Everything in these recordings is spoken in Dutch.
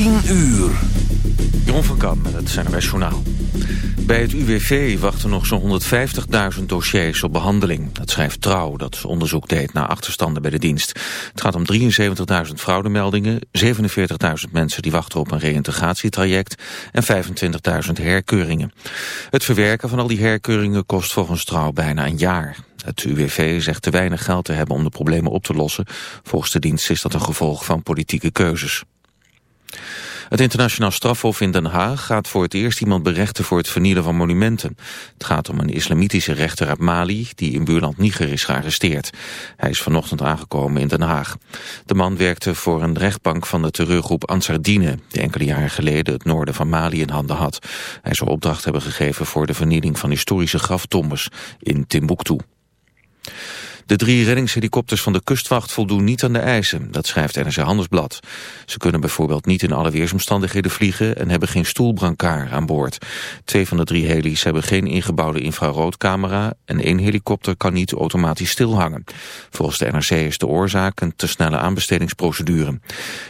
10 uur. Jeroen van Kam met het CNRS Journaal. Bij het UWV wachten nog zo'n 150.000 dossiers op behandeling. Dat schrijft Trouw, dat onderzoek deed naar achterstanden bij de dienst. Het gaat om 73.000 fraudemeldingen, 47.000 mensen die wachten op een reïntegratietraject en 25.000 herkeuringen. Het verwerken van al die herkeuringen kost volgens Trouw bijna een jaar. Het UWV zegt te weinig geld te hebben om de problemen op te lossen. Volgens de dienst is dat een gevolg van politieke keuzes. Het internationaal strafhof in Den Haag gaat voor het eerst iemand berechten voor het vernielen van monumenten. Het gaat om een islamitische rechter uit Mali die in buurland Niger is gearresteerd. Hij is vanochtend aangekomen in Den Haag. De man werkte voor een rechtbank van de terreurgroep Ansardine, die enkele jaren geleden het noorden van Mali in handen had. Hij zou opdracht hebben gegeven voor de vernieling van historische graftombes in Timbuktu. De drie reddingshelikopters van de kustwacht voldoen niet aan de eisen, dat schrijft NRC Handelsblad. Ze kunnen bijvoorbeeld niet in alle weersomstandigheden vliegen en hebben geen stoelbrancard aan boord. Twee van de drie helis hebben geen ingebouwde infraroodcamera en één helikopter kan niet automatisch stilhangen. Volgens de NRC is de oorzaak een te snelle aanbestedingsprocedure.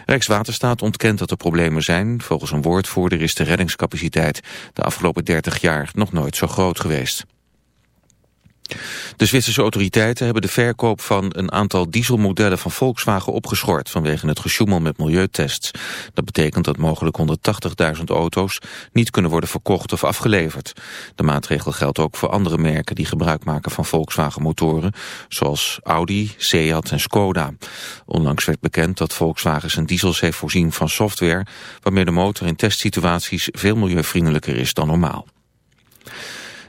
Rijkswaterstaat ontkent dat er problemen zijn. Volgens een woordvoerder is de reddingscapaciteit de afgelopen 30 jaar nog nooit zo groot geweest. De Zwitserse autoriteiten hebben de verkoop van een aantal dieselmodellen van Volkswagen opgeschort vanwege het gesjoemel met milieutests. Dat betekent dat mogelijk 180.000 auto's niet kunnen worden verkocht of afgeleverd. De maatregel geldt ook voor andere merken die gebruik maken van Volkswagen motoren, zoals Audi, Seat en Skoda. Onlangs werd bekend dat Volkswagen zijn diesels heeft voorzien van software waarmee de motor in testsituaties veel milieuvriendelijker is dan normaal.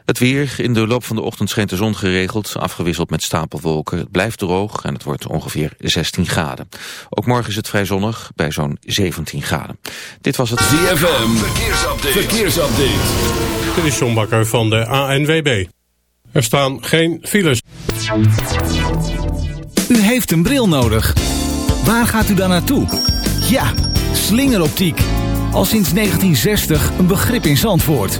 Het weer. In de loop van de ochtend schijnt de zon geregeld, afgewisseld met stapelwolken. Het blijft droog en het wordt ongeveer 16 graden. Ook morgen is het vrij zonnig, bij zo'n 17 graden. Dit was het ZFM. Verkeersupdate. Verkeersupdate. Dit is John Bakker van de ANWB. Er staan geen files. U heeft een bril nodig. Waar gaat u dan naartoe? Ja, slingeroptiek. Al sinds 1960 een begrip in Zandvoort.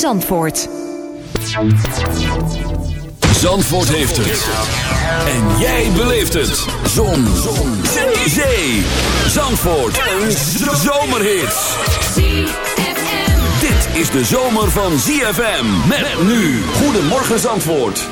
Zandvoort. Zandvoort heeft het. En jij beleeft het. Zon. Zon. Zee. Zandvoort. Een zomerhit. Dit is de zomer van ZFM. Met nu. Goedemorgen Zandvoort.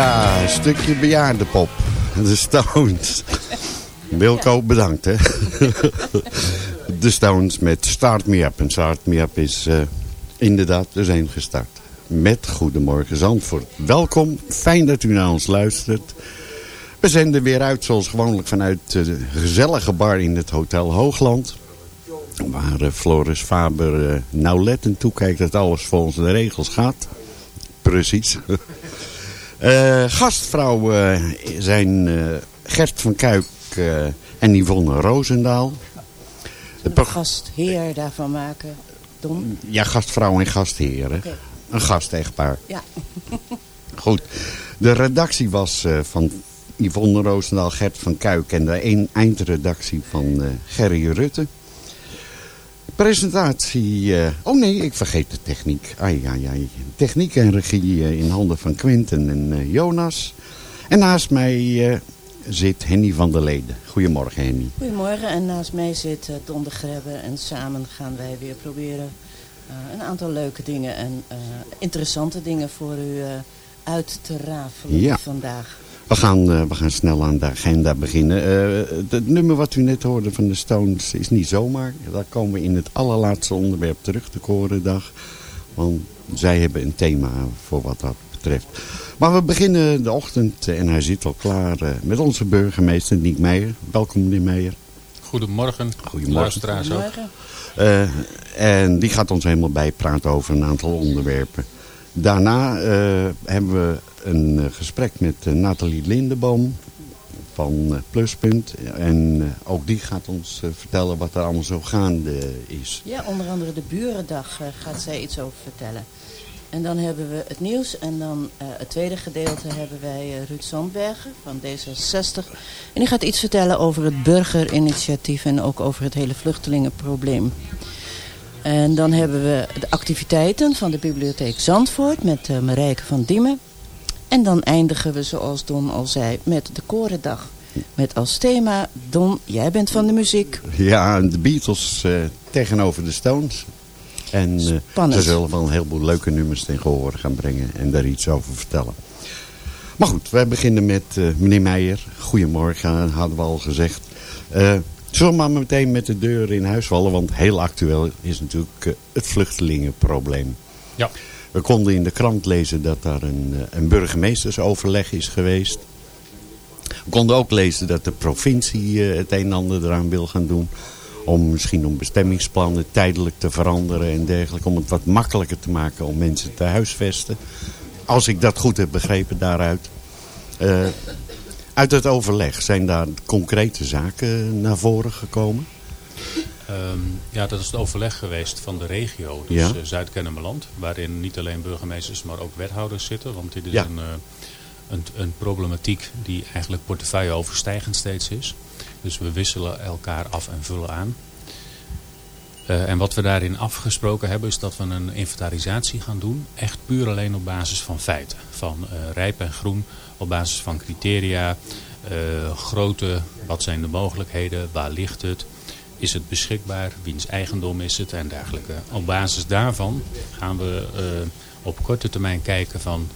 Ja, een stukje bejaardenpop. De Stones. Wilco, bedankt hè. De Stones met Start Me Up. En Start Me Up is uh, inderdaad, we zijn gestart. Met Goedemorgen Zandvoort. Welkom, fijn dat u naar ons luistert. We zenden weer uit zoals gewoonlijk vanuit de gezellige bar in het Hotel Hoogland. Waar uh, Floris Faber uh, nauwlettend toekijkt dat alles volgens de regels gaat. Precies. Uh, gastvrouw uh, zijn uh, Gert van Kuik en Yvonne Roosendaal. De gastheer daarvan maken, Don? Ja, gastvrouw en gastheer. Okay. Een gastechtpaar. Ja. Goed. De redactie was van Yvonne Roosendaal, Gert van Kuik en de eindredactie van Gerry Rutte. Presentatie... Uh, oh nee, ik vergeet de techniek. Ai, ai, ai. Techniek en regie uh, in handen van Quinten en uh, Jonas. En naast mij zit Henny van der Leden. Goedemorgen Henny. Goedemorgen en naast mij zit Don de Grebbe. En samen gaan wij weer proberen een aantal leuke dingen en interessante dingen voor u uit te rafelen ja. vandaag. We gaan, uh, we gaan snel aan de agenda beginnen. Uh, het nummer wat u net hoorde van de Stones is niet zomaar. Daar komen we in het allerlaatste onderwerp terug, de Korendag. Want zij hebben een thema voor wat dat betreft. Maar we beginnen de ochtend en hij zit al klaar uh, met onze burgemeester Niek Meijer. Welkom meneer Meijer. Goedemorgen. Goedemorgen. Goedemorgen. en die gaat ons helemaal bijpraten over een aantal onderwerpen. Daarna hebben we een uh, gesprek met uh, Nathalie Lindeboom van Pluspunt. En ook die gaat ons vertellen wat er allemaal zo gaande is. Ja, onder andere de Burendag gaat zij iets over vertellen. En dan hebben we het nieuws en dan het tweede gedeelte hebben wij Ruud Sandbergen van D66. En die gaat iets vertellen over het burgerinitiatief en ook over het hele vluchtelingenprobleem. En dan hebben we de activiteiten van de bibliotheek Zandvoort met uh, Marijke van Diemen. En dan eindigen we, zoals Don al zei, met de Korendag. Met als thema, Don, jij bent van de muziek. Ja, de Beatles uh, tegenover de Stones. En uh, ze zullen wel een heleboel leuke nummers ten gehoor gaan brengen en daar iets over vertellen. Maar goed, wij beginnen met uh, meneer Meijer. Goedemorgen, hadden we al gezegd. Zullen we maar meteen met de deur in huis vallen, want heel actueel is natuurlijk het vluchtelingenprobleem. Ja. We konden in de krant lezen dat daar een, eh, een burgemeestersoverleg is geweest. We konden ook lezen dat de provincie eh, het een en ander eraan wil gaan doen. Om misschien om bestemmingsplannen tijdelijk te veranderen en dergelijke. Om het wat makkelijker te maken om mensen te huisvesten. Als ik dat goed heb begrepen daaruit. Uh, uit het overleg zijn daar concrete zaken naar voren gekomen? Um, ja, dat is het overleg geweest van de regio, dus ja. uh, Zuid-Kennemerland. Waarin niet alleen burgemeesters, maar ook wethouders zitten. Want dit is ja. een, uh, een, een, problematiek die eigenlijk portefeuille overstijgend steeds is. Dus we wisselen elkaar af en vullen aan. Uh, en wat we daarin afgesproken hebben is dat we een inventarisatie gaan doen. Echt puur alleen op basis van feiten. Van rijp en groen, op basis van criteria, grootte, wat zijn de mogelijkheden, waar ligt het... Is het beschikbaar? Wiens eigendom is het? En dergelijke. Op basis daarvan gaan we uh, op korte termijn kijken van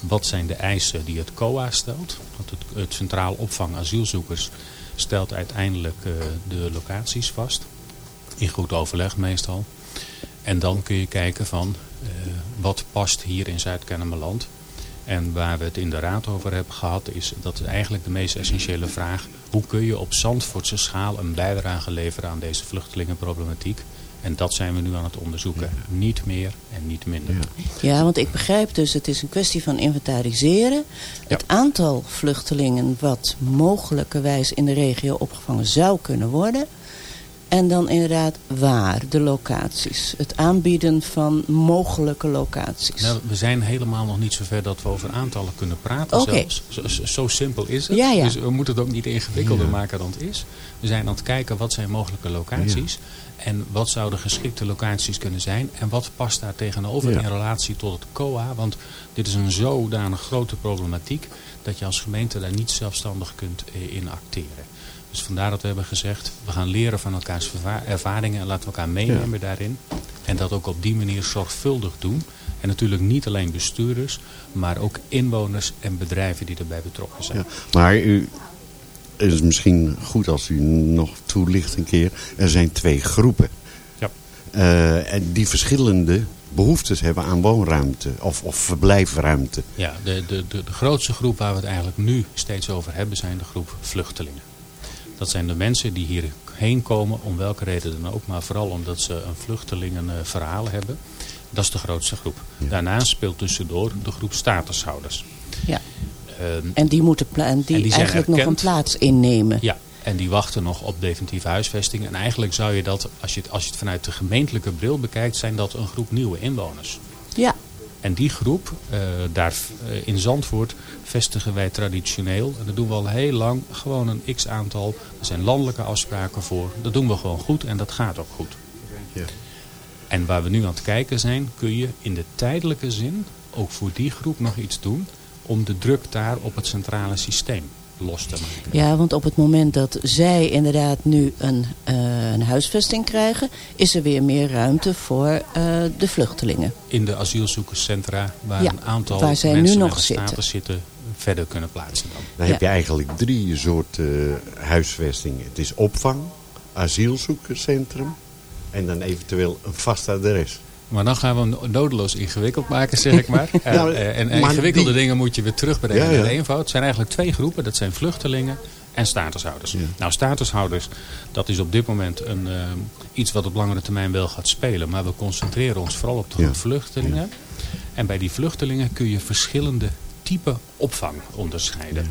wat zijn de eisen die het COA stelt. Want het, het Centraal Opvang Asielzoekers stelt uiteindelijk uh, de locaties vast. In goed overleg meestal. En dan kun je kijken van uh, wat past hier in Zuid-Kennemerland. En waar we het in de raad over hebben gehad is dat eigenlijk de meest essentiële vraag. Hoe kun je op Zandvoortse schaal een bijdrage leveren aan deze vluchtelingenproblematiek? En dat zijn we nu aan het onderzoeken. Ja. Niet meer en niet minder. Ja. want ik begrijp dus, het is een kwestie van inventariseren. Het aantal vluchtelingen wat mogelijkerwijs in de regio opgevangen zou kunnen worden. En dan inderdaad waar, de locaties. Het aanbieden van mogelijke locaties. Nou, we zijn helemaal nog niet zover dat we over aantallen kunnen praten okay. zelfs. Zo, zo, zo, simpel is het. Ja, ja. Dus we moeten het ook niet ingewikkelder ja. maken dan het is. We zijn aan het kijken wat zijn mogelijke locaties. En wat zouden geschikte locaties kunnen zijn. En wat past daar tegenover in relatie tot het COA. Want dit is een zodanig grote problematiek. Dat je als gemeente daar niet zelfstandig kunt in acteren. Dus vandaar dat we hebben gezegd, we gaan leren van elkaars ervaringen en laten we elkaar meenemen ja. daarin. En dat ook op die manier zorgvuldig doen. En natuurlijk niet alleen bestuurders, maar ook inwoners en bedrijven die erbij betrokken zijn. Ja, maar u, het is misschien goed als u nog toelicht een keer. Er zijn twee groepen. Ja. Uh, en die verschillende behoeftes hebben aan woonruimte of, of verblijfruimte. Ja, de, de, de, de grootste groep waar we het eigenlijk nu steeds over hebben zijn de groep vluchtelingen. Dat zijn de mensen die hierheen komen om welke reden dan ook, maar vooral omdat ze een vluchtelingenverhaal hebben. Dat is de grootste groep. Ja. Daarnaast speelt tussendoor de groep statushouders. Ja. Um, en die moeten en die, en die eigenlijk nog een plaats innemen. Ja, en die wachten nog op definitieve huisvesting. En eigenlijk zou je dat, als je het, als je het vanuit de gemeentelijke bril bekijkt, zijn dat een groep nieuwe inwoners. En die groep, uh, daar uh, in Zandvoort, vestigen wij traditioneel. En dat doen we al heel lang. Gewoon een x-aantal. Er zijn landelijke afspraken voor. Dat doen we gewoon goed en dat gaat ook goed. Ja. En waar we nu aan het kijken zijn, kun je in de tijdelijke zin ook voor die groep nog iets doen om de druk daar op het centrale systeem los te maken. Ja, want op het moment dat zij inderdaad nu een, uh, een huisvesting krijgen... is er weer meer ruimte voor uh, de vluchtelingen. In de asielzoekerscentra waar ja, een aantal waar zij mensen nu nog zitten. zitten verder kunnen plaatsen. Dan, dan heb je eigenlijk drie soorten uh, huisvesting. Het is opvang, asielzoekerscentrum en dan eventueel een vast adres. Maar dan gaan we hem nodeloos ingewikkeld maken, zeg ik maar. nou, en, en ingewikkelde die... dingen moet je weer terugbrengen ja, ja. naar de eenvoud. Het zijn eigenlijk twee groepen. Dat zijn vluchtelingen en statushouders. Ja. Nou, statushouders, dat is op dit moment een, uh, iets wat op langere termijn wel gaat spelen. Maar we concentreren ons vooral op de groep vluchtelingen. En bij die vluchtelingen kun je verschillende typen opvang onderscheiden.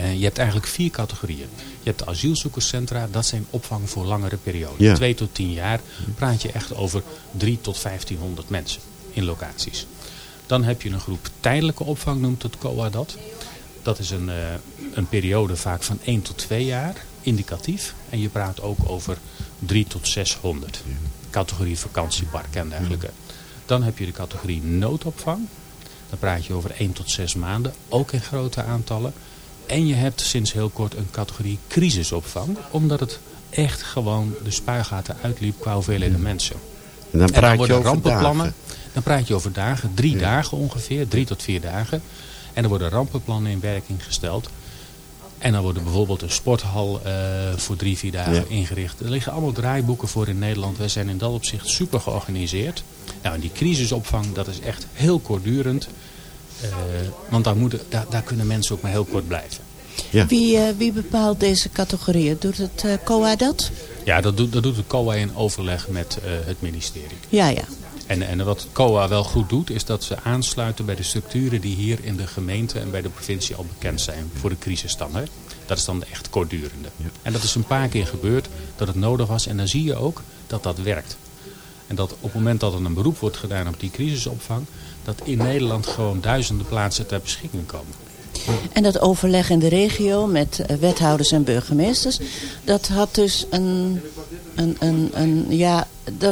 Uh, je hebt eigenlijk vier categorieën. Je hebt de asielzoekerscentra, dat zijn opvang voor langere perioden. Ja. Twee tot tien jaar praat je echt over drie tot 1500 mensen in locaties. Dan heb je een groep tijdelijke opvang, noemt het COA dat. Dat is een, uh, een periode vaak van 1 tot 2 jaar, indicatief. En je praat ook over 3 tot 600. Ja. Categorie vakantiepark en dergelijke. Dan heb je de categorie noodopvang. Dan praat je over 1 tot 6 maanden, ook in grote aantallen. En je hebt sinds heel kort een categorie crisisopvang. Omdat het echt gewoon de spuigaten uitliep qua hoeveelheden mensen. En dan, praat en dan worden je over rampenplannen. dagen. Dan praat je over dagen. Drie ja. dagen ongeveer. Drie tot vier dagen. En er worden rampenplannen in werking gesteld. En dan wordt bijvoorbeeld een sporthal uh, voor drie, vier dagen ja. ingericht. Er liggen allemaal draaiboeken voor in Nederland. Wij zijn in dat opzicht super georganiseerd. Nou, en die crisisopvang, dat is echt heel kortdurend. Uh, want daar, moeten, daar, daar, kunnen mensen ook maar heel kort blijven. Ja. Wie, uh, wie, bepaalt deze categorieën? Doet het uh, COA dat? Ja, dat doet, dat doet het COA in overleg met het ministerie. Ja, ja. En, en wat het COA wel goed doet, is dat ze aansluiten bij de structuren die hier in de gemeente en bij de provincie al bekend zijn voor de. Hè? Dat is dan de echt kortdurende. Ja. En dat is een paar keer gebeurd dat het nodig was. En dan zie je ook dat dat werkt. En dat op het moment dat er een beroep wordt gedaan op die crisisopvang, dat in Nederland gewoon duizenden plaatsen ter beschikking komen. En dat overleg in de regio met wethouders en burgemeesters, dat had dus een, een, een, een ja,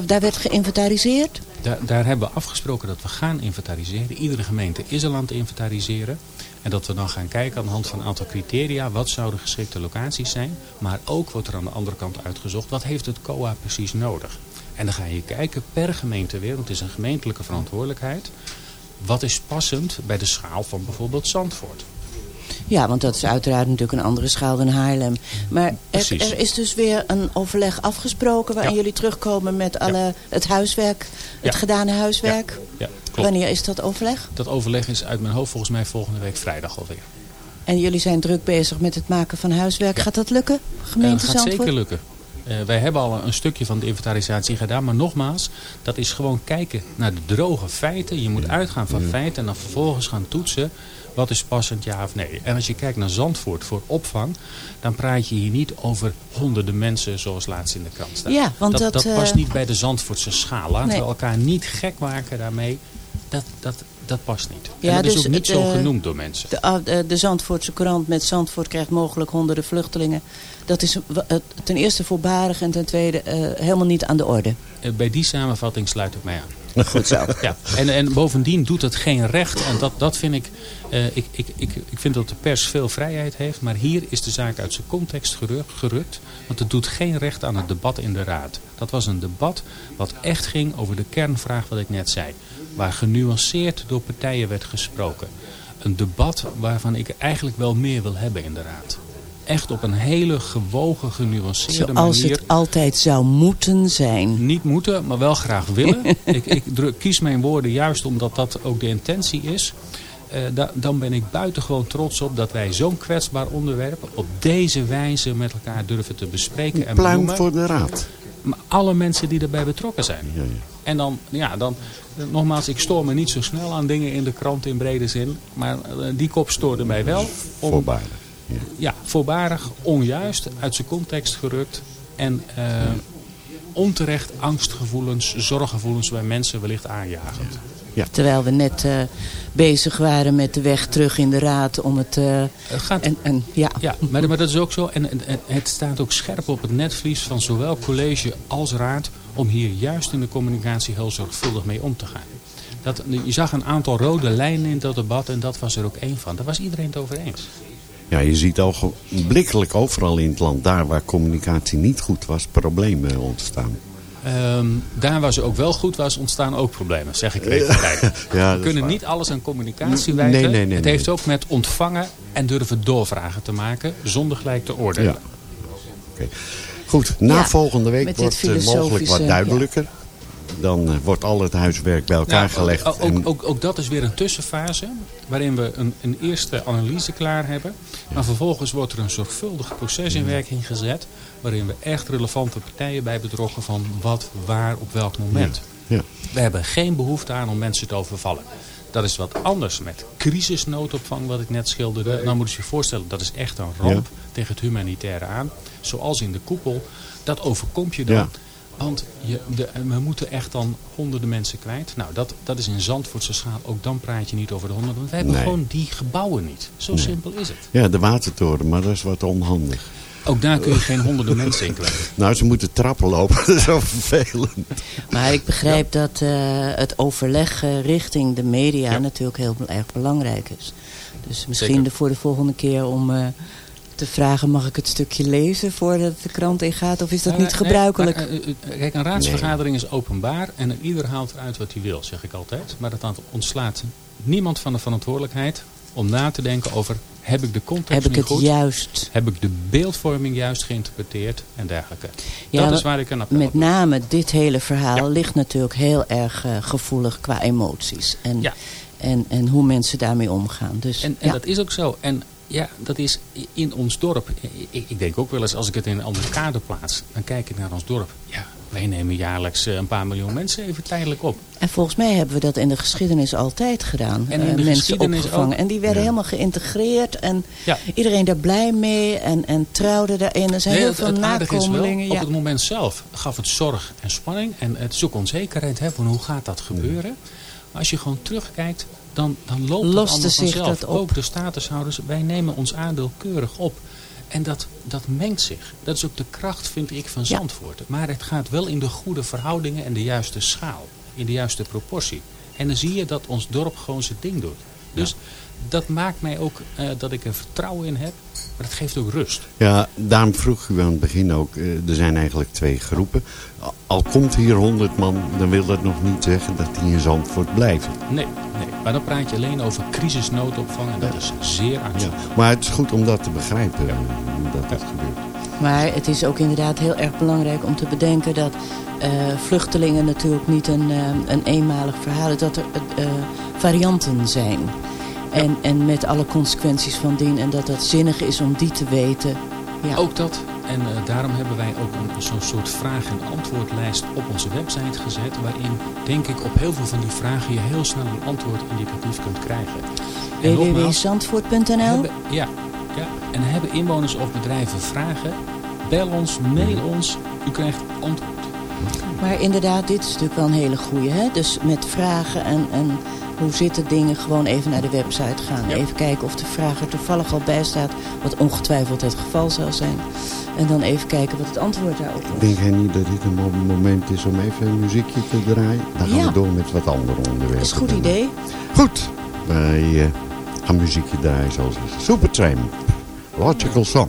daar werd geïnventariseerd? Daar, daar hebben we afgesproken dat we gaan inventariseren. Iedere gemeente is al aan inventariseren. En dat we dan gaan kijken aan de hand van een aantal criteria. Wat zouden geschikte locaties zijn? Maar ook wordt er aan de andere kant uitgezocht. Wat heeft het COA precies nodig? En dan ga je kijken per gemeente weer. Want het is een gemeentelijke verantwoordelijkheid. Wat is passend bij de schaal van bijvoorbeeld Zandvoort? Ja, want dat is uiteraard natuurlijk een andere schaal dan Haarlem. Maar er, er is dus weer een overleg afgesproken... waarin ja. jullie terugkomen met alle, ja. het huiswerk, het ja. gedane huiswerk. Ja. Wanneer is dat overleg? Dat overleg is uit mijn hoofd volgens mij volgende week vrijdag alweer. En jullie zijn druk bezig met het maken van huiswerk. Gaat dat lukken, gemeente uh, gaat zeker lukken. Uh, wij hebben al een stukje van de inventarisatie gedaan. Maar nogmaals, dat is gewoon kijken naar de droge feiten. Je moet uitgaan van feiten en dan vervolgens gaan toetsen... Wat is passend, ja of nee? En als je kijkt naar Zandvoort voor opvang... dan praat je hier niet over honderden mensen zoals laatst in de krant staat. Ja, want dat, dat, dat past uh... niet bij de Zandvoortse schaal. Laten nee. we elkaar niet gek maken daarmee. Dat, dat, dat past niet. Ja, en dat dus is ook niet de, zo genoemd door mensen. De, de, de Zandvoortse krant met Zandvoort krijgt mogelijk honderden vluchtelingen. Dat is ten eerste voorbarig en ten tweede uh, helemaal niet aan de orde. Uh, bij die samenvatting sluit ik mij aan. Goed zo. Ja. En, en bovendien doet het geen recht. En dat, dat vind ik, uh, ik, ik, ik, ik vind dat de pers veel vrijheid heeft. Maar hier is de zaak uit zijn context gerukt, gerukt. Want het doet geen recht aan het debat in de raad. Dat was een debat wat echt ging over de kernvraag wat ik net zei. Waar genuanceerd door partijen werd gesproken. Een debat waarvan ik eigenlijk wel meer wil hebben in de Raad. Echt op een hele gewogen, genuanceerde Zoals manier. het altijd zou moeten zijn. Niet moeten, maar wel graag willen. ik ik druk, kies mijn woorden juist omdat dat ook de intentie is. Eh, da- dan ben ik buitengewoon trots op dat wij zo'n kwetsbaar onderwerp op deze wijze met elkaar durven te bespreken en Pluim voor de raad. Alle mensen die erbij betrokken zijn. Ja, ja. En dan, ja, dan, nogmaals, ik stoor me niet zo snel aan dingen in de krant in brede zin. Maar eh, die kop stoorde mij wel. Om, Voorbaardig. Ja. ja, voorbarig, onjuist, uit zijn context gerukt. En eh, onterecht angstgevoelens, zorggevoelens bij mensen wellicht aanjagend. Terwijl we net eh, bezig waren met de weg terug in de raad om het... eh, Het gaat, en, en, ja. ja, maar, maar dat is ook zo. En, en- en het staat ook scherp op het netvlies van zowel college als raad... om hier juist in de communicatie heel zorgvuldig mee om te gaan. Dat, je zag een aantal rode lijnen in dat debat en dat was er ook één van. Daar was iedereen het over eens. Ja, je ziet ogenblikkelijk overal in het land, daar waar communicatie niet goed was, problemen ontstaan. Ehm, daar waar ze ook wel goed was, ontstaan ook problemen, zeg ik even. Ja, We kunnen waar. niet alles aan communicatie Nee, wijten. nee, nee, het nee. heeft ook met ontvangen en durven doorvragen te maken, zonder gelijk te oordelen. Ja. Oké. Goed, na Ja, volgende week wordt het mogelijk wat duidelijker. Dan eh, wordt al het huiswerk bij elkaar Nou, gelegd. Ook, en- ook, ook, ook dat is weer een tussenfase waarin we een, een eerste analyse klaar hebben. Maar vervolgens wordt er een zorgvuldig proces in werking gezet waarin we echt relevante partijen bij betrokken van wat, waar, op welk moment. ja. We hebben geen behoefte aan om mensen te overvallen. Dat is wat anders met crisisnoodopvang wat ik net schilderde. Nou moet je je voorstellen, dat is echt een ramp tegen het humanitaire aan. Zoals in de koepel. Dat overkomt je dan. Want je, de, we moeten echt dan honderden mensen kwijt. Nou, dat, dat is in Zandvoortse schaal. Ook dan praat je niet over de honderden. Want wij hebben Nee. gewoon die gebouwen niet. Zo simpel is het. ja, de watertoren, maar dat is wat onhandig. Ook daar kun je geen honderden mensen in kwijt. Nou, ze moeten trappen lopen, dat is zo vervelend. Maar ik begrijp dat eh, het overleg eh, richting de media natuurlijk heel erg belangrijk is. Dus misschien de, voor de volgende keer om eh, te vragen... mag ik het stukje lezen voordat de krant ingaat? Of is dat Nee, niet nee, gebruikelijk? maar, eh, eh, kijk, een raadsvergadering is openbaar en ieder haalt eruit wat hij wil, zeg ik altijd. Maar dat ontslaat niemand van de verantwoordelijkheid om na te denken over... heb ik de context Heb ik het goed? juist... Heb ik de beeldvorming juist geïnterpreteerd en dergelijke. Ja, dat is waar ik een appel Met op name dit hele verhaal Ja. ligt natuurlijk heel erg eh, gevoelig qua emoties. En, Ja. en, en hoe mensen daarmee omgaan. Dus, En, en ja. dat is ook zo. En ja, dat is in ons dorp. Ik, ik denk ook wel eens, als ik het in een andere kader plaats, dan kijk ik naar ons dorp. Ja, wij nemen jaarlijks eh, een paar miljoen mensen even tijdelijk op. En volgens mij hebben we dat in de geschiedenis altijd gedaan. En in Eh, de mensen geschiedenis opgevangen. ook. En die werden Ja. helemaal geïntegreerd. En Ja. iedereen daar blij mee. En, en trouwde daarin. Er zijn Nee, heel veel is wel, nakomelingen. op het moment zelf gaf het zorg en spanning. En het is ook onzekerheid, hè, van hoe gaat dat gebeuren. Maar als je gewoon terugkijkt, dan, dan loopt Loste het allemaal zich vanzelf. Ook de statushouders, wij nemen ons aandeel keurig op. En dat, dat mengt zich. Dat is ook de kracht, vind ik, van Ja. Zandvoort. Maar het gaat wel in de goede verhoudingen en de juiste schaal. In de juiste proportie. En dan zie je dat ons dorp gewoon zijn ding doet. Dus dat maakt mij ook eh, dat ik er vertrouwen in heb. Maar het geeft ook rust. Ja, daarom vroeg u aan het begin ook, eh, er zijn eigenlijk twee groepen. Al- komt hier 100 man, dan wil dat nog niet zeggen dat die in Zandvoort blijven. Nee, nee. Maar dan praat je alleen over crisisnoodopvang en dat is zeer Ja. uitzonderlijk. Maar het is goed om dat te begrijpen, eh, hoe dat, dat gebeurt. Maar het is ook inderdaad heel erg belangrijk om te bedenken dat eh, vluchtelingen natuurlijk niet een, een eenmalig verhaal is. Dat er eh, varianten zijn. En, en met alle consequenties van dien. En dat het zinnig is om die te weten. Ja. Ook dat. En eh, daarom hebben wij ook een, zo'n soort vraag- en antwoordlijst op onze website gezet. Waarin, denk ik, op heel veel van die vragen je heel snel een antwoord indicatief kunt krijgen. Www.zandvoort.nl ja, ja, en hebben inwoners of bedrijven vragen, bel ons, mail ons. U krijgt antwoord. Maar inderdaad, dit is natuurlijk wel een hele goeie. Hè? Dus met vragen en, en hoe zitten dingen, gewoon even naar de website gaan. Ja. Even kijken of de vraag er toevallig al bij staat. Wat ongetwijfeld het geval zal zijn. En dan even kijken wat het antwoord daarop was. Denk jij niet dat dit een mo- moment is om even een muziekje te draaien? Dan gaan Ja. we door met wat andere onderwerpen. Dat is een goed idee. Goed, wij eh, gaan muziekje draaien zoals Supertramp, Logical Song.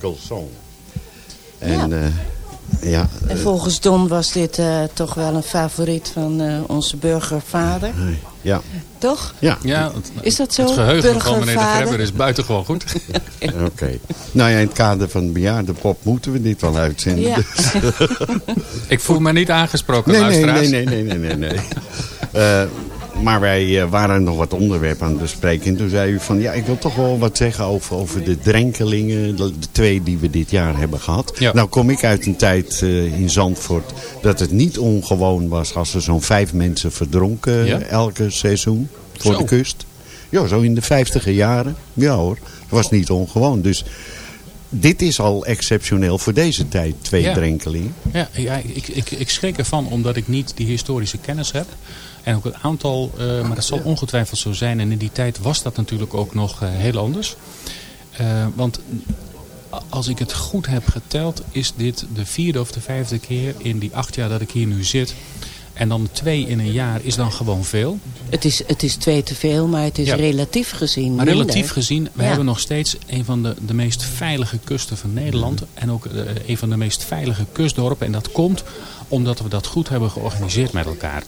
Song. En, ja. Uh, ja en volgens Don was dit uh, toch wel een favoriet van uh, onze burgervader. Ja. Toch? Ja. ja het, is dat zo? Het geheugen van meneer de Grebber is buitengewoon goed. Oké. Okay. Nou ja, in het kader van bejaardenpop moeten we dit wel uitzenden. Ja. Dus. Ik voel me niet aangesproken, nee, luisteraars. Nee, nee, nee, nee, nee. nee. Maar wij uh, waren nog wat onderwerpen aan het bespreken. En toen zei u van, ja, ik wil toch wel wat zeggen over, over de drenkelingen. De, de twee die we dit jaar hebben gehad. Ja. Nou kom ik uit een tijd uh, in Zandvoort dat het niet ongewoon was als er zo'n vijf mensen verdronken ja? elke seizoen voor Zo. de kust. Ja, zo in de vijftiger jaren. Ja hoor, dat was niet ongewoon. Dus dit is al exceptioneel voor deze tijd, twee Ja. drenkelingen. Ja, ja ik, ik, ik schrik ervan omdat ik niet die historische kennis heb. En ook het aantal, uh, maar dat zal ongetwijfeld zo zijn. En in die tijd was dat natuurlijk ook nog uh, heel anders. Uh, want als ik het goed heb geteld, is dit de vierde of de vijfde keer in die acht jaar dat ik hier nu zit. En dan twee in een jaar is dan gewoon veel. Het is, het is twee te veel, maar het is Ja. relatief gezien Maar minder. relatief gezien, we Ja. hebben nog steeds een van de, de meest veilige kusten van Nederland. En ook eh, een van de meest veilige kustdorpen. En dat komt omdat we dat goed hebben georganiseerd met elkaar.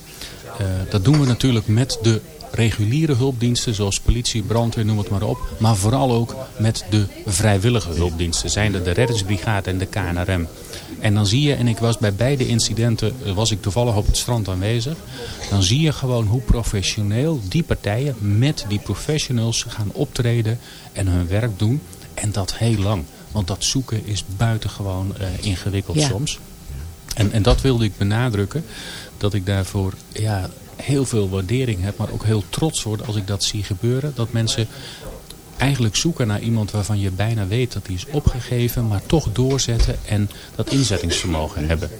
Eh, dat doen we natuurlijk met de reguliere hulpdiensten zoals politie, brandweer, noem het maar op. Maar vooral ook met de vrijwillige hulpdiensten. Zijn er de reddingsbrigade en de KNRM. En dan zie je, en ik was bij beide incidenten, eh, was ik toevallig op het strand aanwezig. Dan zie je gewoon hoe professioneel die partijen met die professionals gaan optreden en hun werk doen. En dat heel lang. Want dat zoeken is buitengewoon uh, ingewikkeld Ja. soms. En, en dat wilde ik benadrukken. Dat ik daarvoor ja, heel veel waardering heb, maar ook heel trots word als ik dat zie gebeuren. Dat mensen eigenlijk zoeken naar iemand waarvan je bijna weet dat hij is opgegeven, maar toch doorzetten en dat inzettingsvermogen hebben.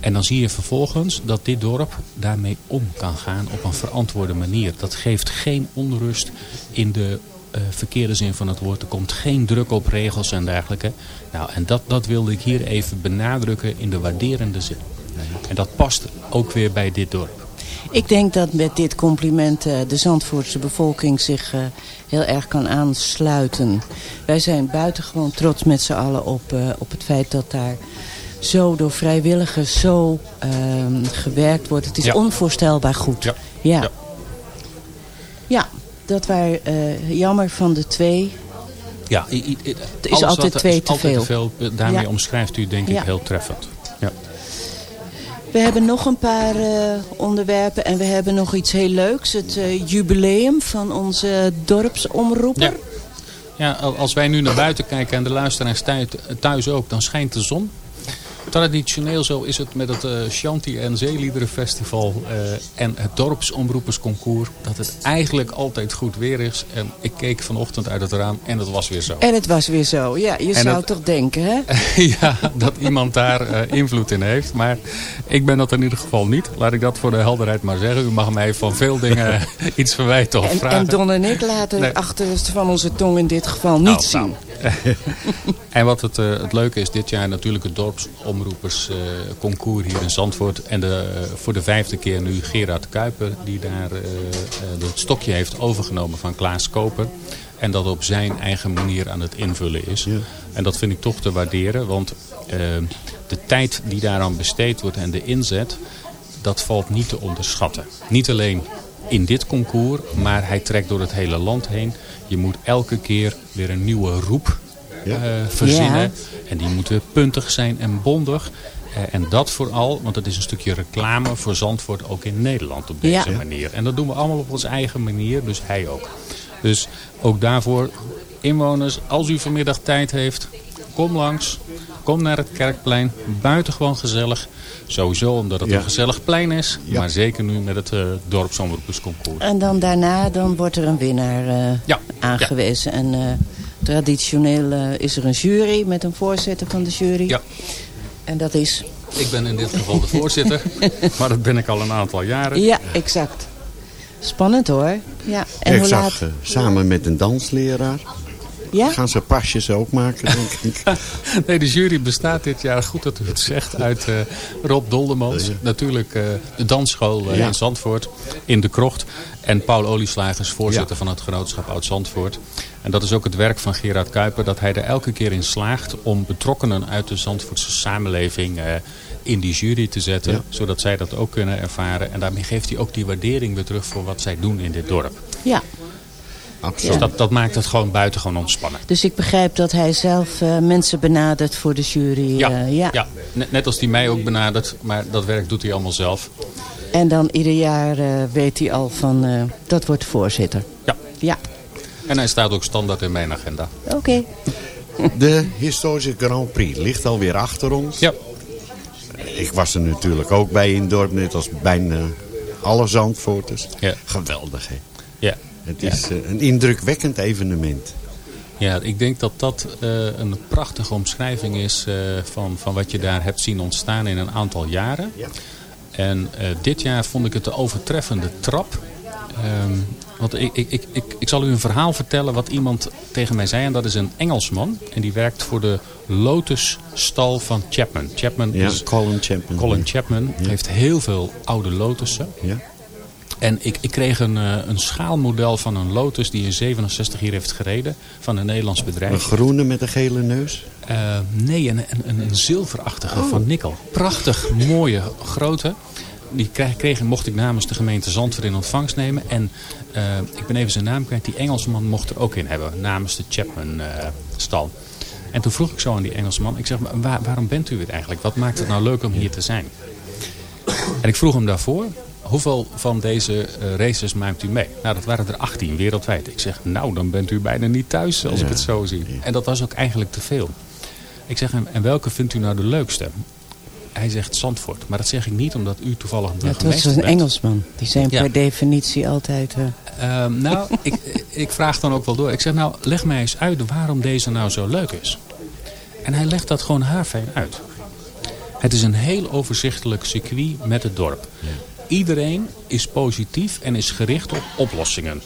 En dan zie je vervolgens dat dit dorp daarmee om kan gaan op een verantwoorde manier. Dat geeft geen onrust in de uh, verkeerde zin van het woord. Er komt geen druk op regels en dergelijke. Nou, en dat, dat wilde ik hier even benadrukken in de waarderende zin. En dat past ook weer bij dit dorp. Ik denk dat met dit compliment uh, de Zandvoortse bevolking zich uh, heel erg kan aansluiten. Wij zijn buitengewoon trots met z'n allen op, uh, op het feit dat daar zo door vrijwilligers zo ehm, gewerkt wordt. Het is ja. onvoorstelbaar goed. Ja. Ja. ja. ja dat waren jammer van de twee. Ja, het is altijd twee te, altijd te veel. Daarmee omschrijft u denk ik heel treffend. Ja. We hebben nog een paar uh, onderwerpen en we hebben nog iets heel leuks. Het uh, jubileum van onze dorpsomroeper. Ja. ja, als wij nu naar buiten kijken en de luisteraars thuis ook, dan schijnt de zon. Traditioneel zo is het met het uh, Shanti en Zeeliederenfestival uh, en het dorpsomroepersconcours. Dat het eigenlijk altijd goed weer is. En ik keek vanochtend uit het raam en het was weer zo. En het was weer zo, ja. Je en zou toch denken, hè? ja, dat iemand daar uh, invloed in heeft. Maar ik ben dat in ieder geval niet. Laat ik dat voor de helderheid maar zeggen. U mag mij van veel dingen iets verwijten of en, vragen. En Don en ik laten nee. achter van onze tong in dit geval niet nou, zien. Nou. en wat het, het leuke is dit jaar natuurlijk het dorpsomroepersconcours hier in Zandvoort. En de, voor de vijfde keer nu Gerard Kuiper die daar uh, het stokje heeft overgenomen van Klaas Koper. En dat op zijn eigen manier aan het invullen is. Ja. En dat vind ik toch te waarderen. Want uh, de tijd die daaraan besteed wordt en de inzet, dat valt niet te onderschatten. Niet alleen in dit concours, maar hij trekt door het hele land heen. Je moet elke keer weer een nieuwe roep ja. uh, verzinnen. Ja. En die moeten puntig zijn en bondig. Uh, en dat vooral, want het is een stukje reclame voor Zandvoort ook in Nederland op deze ja. manier. En dat doen we allemaal op onze eigen manier, dus hij ook. Dus ook daarvoor, inwoners, als u vanmiddag tijd heeft, kom langs. Kom naar het Kerkplein. Buitengewoon gezellig. Sowieso omdat het Ja. een gezellig plein is. Ja. Maar zeker nu met het uh, dorpsomroepersconcours. En dan daarna dan wordt er een winnaar uh, Ja. aangewezen. En uh, traditioneel uh, is er een jury met een voorzitter van de jury. Ja. En dat is... Ik ben in dit geval de voorzitter. maar dat ben ik al een aantal jaren. Ja, exact. Spannend hoor. Ja. En ik hoe zag laat... eh, samen met een dansleraar. Ja? Gaan ze pasjes ook maken, denk ik. Nee, de jury bestaat dit jaar, goed dat u het zegt, uit eh, Rob Doldemans. Natuurlijk eh, de dansschool eh, Ja. in Zandvoort, in de krocht. En Paul Olieslagers, voorzitter Ja. van het genootschap Oud-Zandvoort. En dat is ook het werk van Gerard Kuiper, dat hij er elke keer in slaagt om betrokkenen uit de Zandvoortse samenleving eh, in die jury te zetten. Ja. Zodat zij dat ook kunnen ervaren. En daarmee geeft hij ook die waardering weer terug voor wat zij doen in dit dorp. Ja. Absoluut. Dus dat, dat maakt het gewoon buitengewoon ontspannen. Dus ik begrijp dat hij zelf uh, mensen benadert voor de jury. Ja, uh, ja. ja. Net, net als hij mij ook benadert, maar dat werk doet hij allemaal zelf. En dan ieder jaar uh, weet hij al van, uh, dat wordt voorzitter. Ja. Ja, En hij staat ook standaard in mijn agenda. oké. Okay. De historische Grand Prix ligt alweer achter ons. Ja. Ik was er natuurlijk ook bij in het dorp, net als bijna alle Zandvoorters. Ja. Geweldig, hè? Ja. Het is eh, een indrukwekkend evenement. Ja, ik denk dat dat uh, een prachtige omschrijving is uh, van, van wat je daar hebt zien ontstaan in een aantal jaren. Ja. En uh, dit jaar vond ik het de overtreffende trap. Um, want ik, ik, ik, ik, ik zal u een verhaal vertellen wat iemand tegen mij zei. En dat is een Engelsman. En die werkt voor de Lotusstal van Chapman. Chapman Ja, is Colin Chapman. Colin Chapman. Ja. Heeft heel veel oude Lotussen. Ja. En ik, ik kreeg een, uh, een schaalmodel van een Lotus die in 67 hier heeft gereden. Van een Nederlands bedrijf. Een groene met een gele neus? Uh, nee, een, een, een zilverachtige oh. van Nikkel. Prachtig, mooie, grote. Die kreeg, kreeg, mocht ik namens de gemeente Zandvoort in ontvangst nemen. En uh, ik ben even zijn naam kwijt. Die Engelsman mocht er ook in hebben. Namens de Chapman-stal. en toen vroeg ik zo aan die Engelsman. Ik zeg, waar, waarom bent u het eigenlijk? Wat maakt het nou leuk om hier te zijn? En ik vroeg hem daarvoor hoeveel van deze uh, races maakt u mee? Nou, dat waren er 18 wereldwijd. Ik zeg, nou, dan bent u bijna niet thuis als ja. ik het zo zie. En dat was ook eigenlijk te veel. Ik zeg, en welke vindt u nou de leukste? hij zegt Zandvoort. Maar dat zeg ik niet omdat u toevallig Ja, het burgemeester was een bent. Engelsman. Die zijn Ja. per definitie altijd... eh, Ehm, nou, ik, ik vraag dan ook wel door. Ik zeg nou, leg mij eens uit waarom deze nou zo leuk is. En hij legt dat gewoon haarfijn uit. Het is een heel overzichtelijk circuit met het dorp. Iedereen is positief en is gericht op oplossingen.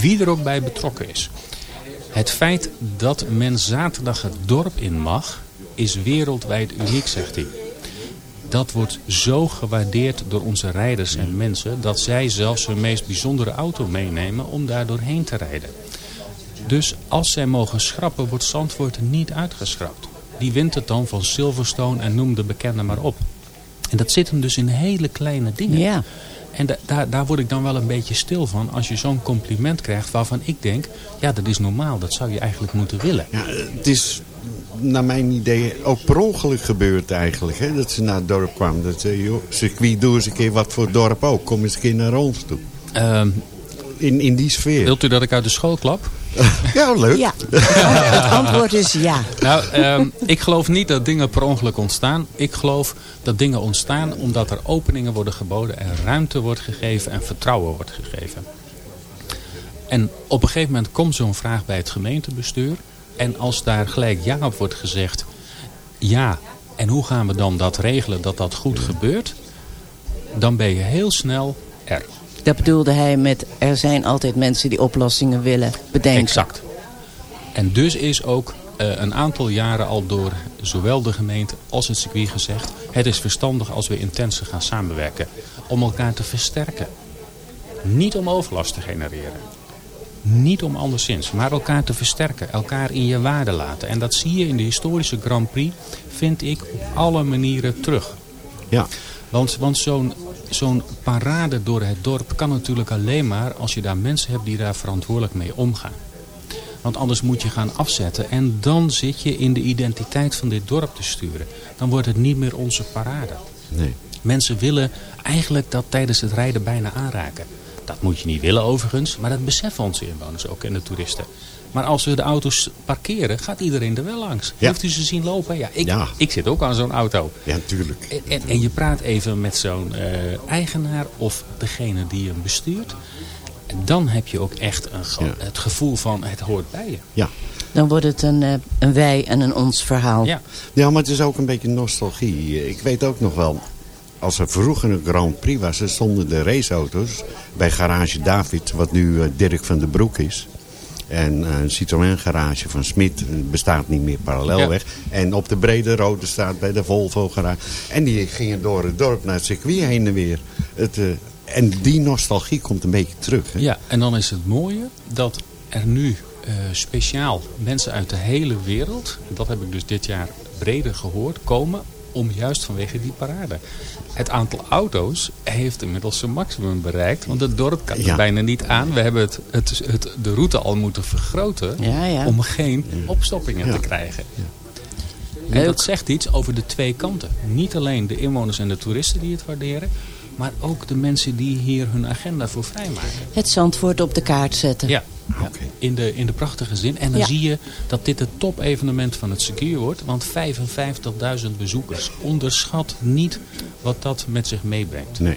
Wie er ook bij betrokken is. Het feit dat men zaterdag het dorp in mag, is wereldwijd uniek, zegt hij. Dat wordt zo gewaardeerd door onze rijders en mensen... dat zij zelfs hun meest bijzondere auto meenemen om daar doorheen te rijden. Dus als zij mogen schrappen, wordt Zandvoort niet uitgeschrapt. Die wint het dan van Silverstone en noem de bekende maar op. En dat zit hem dus in hele kleine dingen. ja. En da- daar, daar word ik dan wel een beetje stil van als je zo'n compliment krijgt waarvan ik denk... ja, dat is normaal, dat zou je eigenlijk moeten willen. Ja, het is naar mijn idee ook per ongeluk gebeurd eigenlijk. Hè? Dat ze naar het dorp kwamen. Dat ze, joh, circuit, doe eens een keer wat voor het dorp ook. Kom eens een keer naar ons toe. Ehm, In, in die sfeer. wilt u dat ik uit de school klap? Ja, leuk. ja. Het antwoord is ja. Nou, ehm, ik geloof niet dat dingen per ongeluk ontstaan. Ik geloof dat dingen ontstaan omdat er openingen worden geboden en ruimte wordt gegeven en vertrouwen wordt gegeven. En op een gegeven moment komt zo'n vraag bij het gemeentebestuur. En als daar gelijk ja op wordt gezegd, ja, en hoe gaan we dan dat regelen dat dat goed gebeurt? Dan ben je heel snel er. Dat bedoelde hij met... er zijn altijd mensen die oplossingen willen bedenken. Exact. En dus is ook eh, een aantal jaren al door zowel de gemeente als het circuit gezegd... het is verstandig als we intenser gaan samenwerken. Om elkaar te versterken. Niet om overlast te genereren. Niet om anderszins, maar elkaar te versterken. Elkaar in je waarde laten. En dat zie je in de historische Grand Prix, vind ik, op alle manieren terug. Ja. Want, want zo'n zo'n parade door het dorp kan natuurlijk alleen maar als je daar mensen hebt die daar verantwoordelijk mee omgaan. Want anders moet je gaan afzetten en dan zit je in de identiteit van dit dorp te sturen. Dan wordt het niet meer onze parade. Nee. Mensen willen eigenlijk dat tijdens het rijden bijna aanraken. Dat moet je niet willen overigens, maar dat beseffen onze inwoners ook en de toeristen. Maar als we de auto's parkeren, gaat iedereen er wel langs. Ja. Heeft u ze zien lopen? Ja, ik, Ja. ik zit ook aan zo'n auto. Ja, natuurlijk. En, en, en je praat even met zo'n eh, eigenaar of degene die hem bestuurt. En dan heb je ook echt een, ge- Ja. het gevoel van het hoort bij je. Ja. Dan wordt het een, eh, een wij en een ons verhaal. Ja. ja, maar het is ook een beetje nostalgie. Ik weet ook nog wel, als er vroeger een Grand Prix was, stonden de raceauto's bij Garage David, wat nu eh, Dirk van den Broek is. En eh, een Citroën garage van Smit bestaat niet meer parallelweg. En op de Brede Rode staat bij de Volvo garage. En die gingen door het dorp naar het circuit heen en weer. Het, eh, en die nostalgie komt een beetje terug. Hè? Ja, en dan is het mooie dat er nu eh, speciaal mensen uit de hele wereld, dat heb ik dus dit jaar breder gehoord, komen om juist vanwege die parade. Het aantal auto's heeft inmiddels zijn maximum bereikt, want het dorp kan er Ja. bijna niet aan. We hebben het, het, het, de route al moeten vergroten Ja, ja. om geen opstoppingen te krijgen. En dat zegt iets over de twee kanten. Niet alleen de inwoners en de toeristen die het waarderen, maar ook de mensen die hier hun agenda voor vrijmaken. Het Zandvoort op de kaart zetten. Ja, ja. In, de, in de prachtige zin. En dan Ja. zie je dat dit het top-evenement van het circuit wordt. Want 55.000 bezoekers. Onderschat niet wat dat met zich meebrengt. Nee.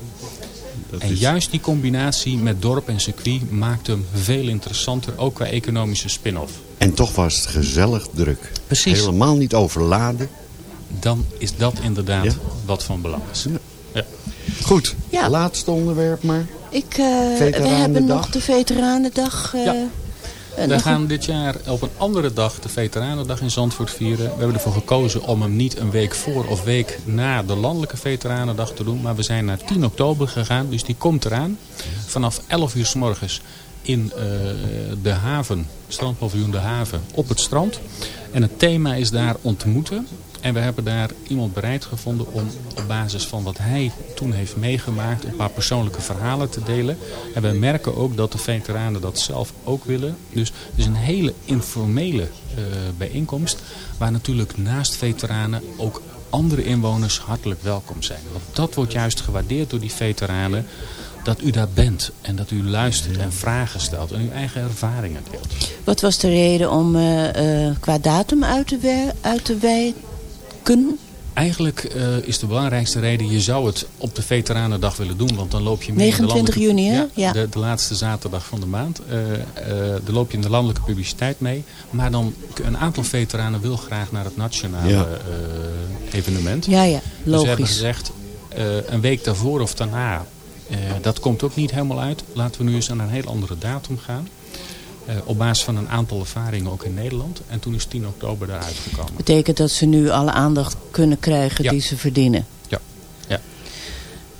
Dat En is- juist die combinatie met dorp en circuit maakt hem veel interessanter. Ook qua economische spin-off. En toch was het gezellig druk. Precies. Helemaal niet overladen. Dan is dat inderdaad Ja. wat van belang is. Ja. Goed, Ja. laatste onderwerp maar. Ik, eh, we hebben nog de Veteranendag. eh, Ja. eh, We gaan dit jaar op een andere dag de Veteranendag in Zandvoort vieren. We hebben ervoor gekozen om hem niet een week voor of week na de landelijke Veteranendag te doen. Maar we zijn naar 10 oktober gegaan, dus die komt eraan. Vanaf 11 uur s morgens in eh, de haven, strandpaviljoen de haven, op het strand. En het thema is daar ontmoeten. En we hebben daar iemand bereid gevonden om op basis van wat hij toen heeft meegemaakt... een paar persoonlijke verhalen te delen. En we merken ook dat de veteranen dat zelf ook willen. Dus het is een hele informele eh, bijeenkomst... waar natuurlijk naast veteranen ook andere inwoners hartelijk welkom zijn. Want dat wordt juist gewaardeerd door die veteranen... dat u daar bent en dat u luistert en vragen stelt... en uw eigen ervaringen deelt. Wat was de reden om eh, eh, qua datum uit te, uit te wijken? Eigenlijk uh, is de belangrijkste reden, je zou het op de Veteranendag willen doen. Want dan loop je mee 29 de juni, hè? Ja, Ja. De, de laatste zaterdag van de maand. Uh, uh, dan loop je in de landelijke publiciteit mee. Maar dan, een aantal veteranen wil graag naar het nationale Ja. evenement. Ja, ja, Dus we hebben logisch. gezegd, uh, een week daarvoor of daarna, uh, dat komt ook niet helemaal uit. Laten we nu eens naar een heel andere datum gaan. Uh, op basis van een aantal ervaringen ook in Nederland. En toen is 10 oktober daaruit gekomen. Betekent dat ze nu alle aandacht kunnen krijgen Ja. die ze verdienen. Ja. ja.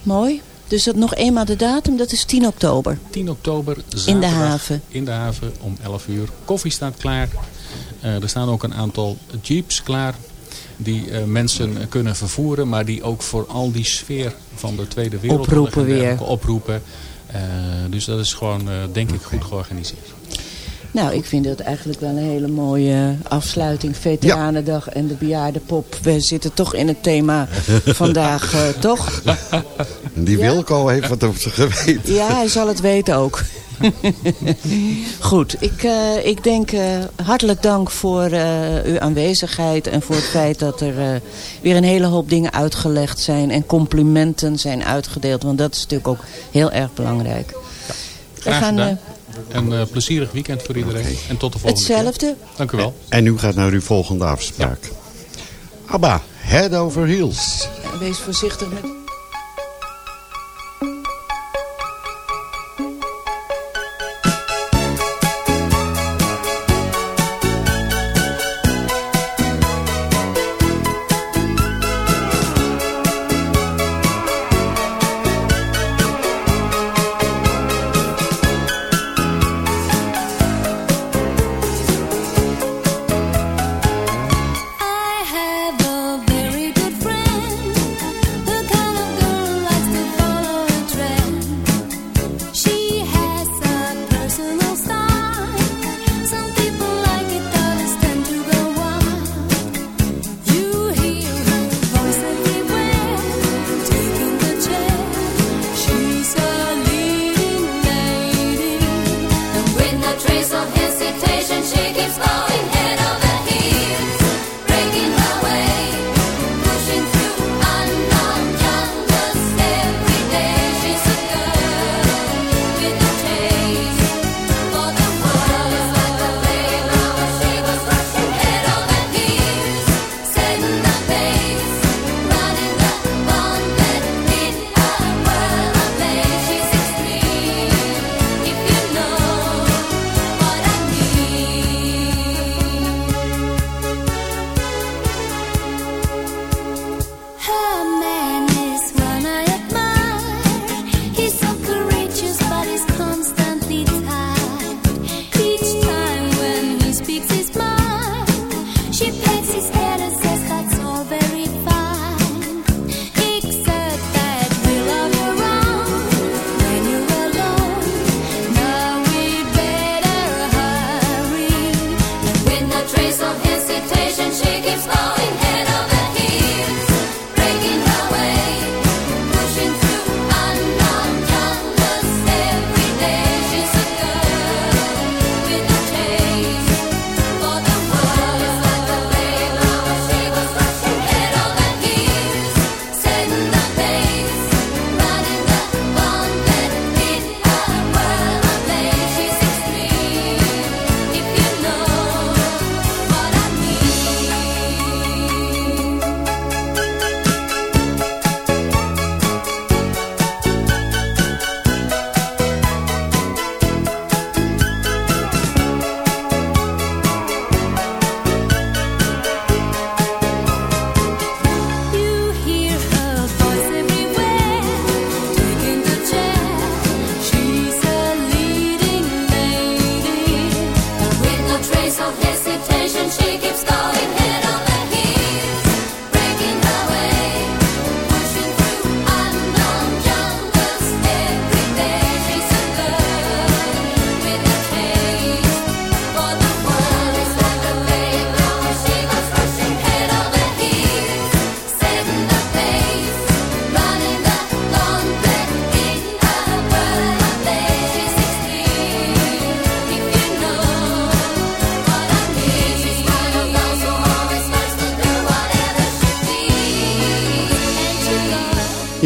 Mooi. Dus dat nog eenmaal de datum, dat is 10 oktober. 10 oktober, zaterdag, In de haven. In de haven om 11 uur. Koffie staat klaar. Uh, er staan ook een aantal jeeps klaar die uh, mensen kunnen vervoeren, maar die ook voor al die sfeer van de Tweede Wereldoorlog Oproepen weer. oproepen. Uh, dus dat is gewoon, denk ik, goed georganiseerd. Nou, ik vind het eigenlijk wel een hele mooie afsluiting. Veteranendag en de bejaardenpop. We zitten toch in het thema vandaag, uh, toch? Die Ja? Wilco heeft wat op zijn geweten. Ja, hij zal het weten ook. Goed, ik, uh, ik denk uh, hartelijk dank voor uh, uw aanwezigheid en voor het feit dat er weer een hele hoop dingen uitgelegd zijn en complimenten zijn uitgedeeld. Want dat is natuurlijk ook heel erg belangrijk. Ja, graag We gaan. Een uh, plezierig weekend voor iedereen. Okay. En tot de volgende Hetzelfde. keer. Dank u wel. En u gaat naar uw volgende afspraak. Ja. Abba, head over heels. Wees voorzichtig met...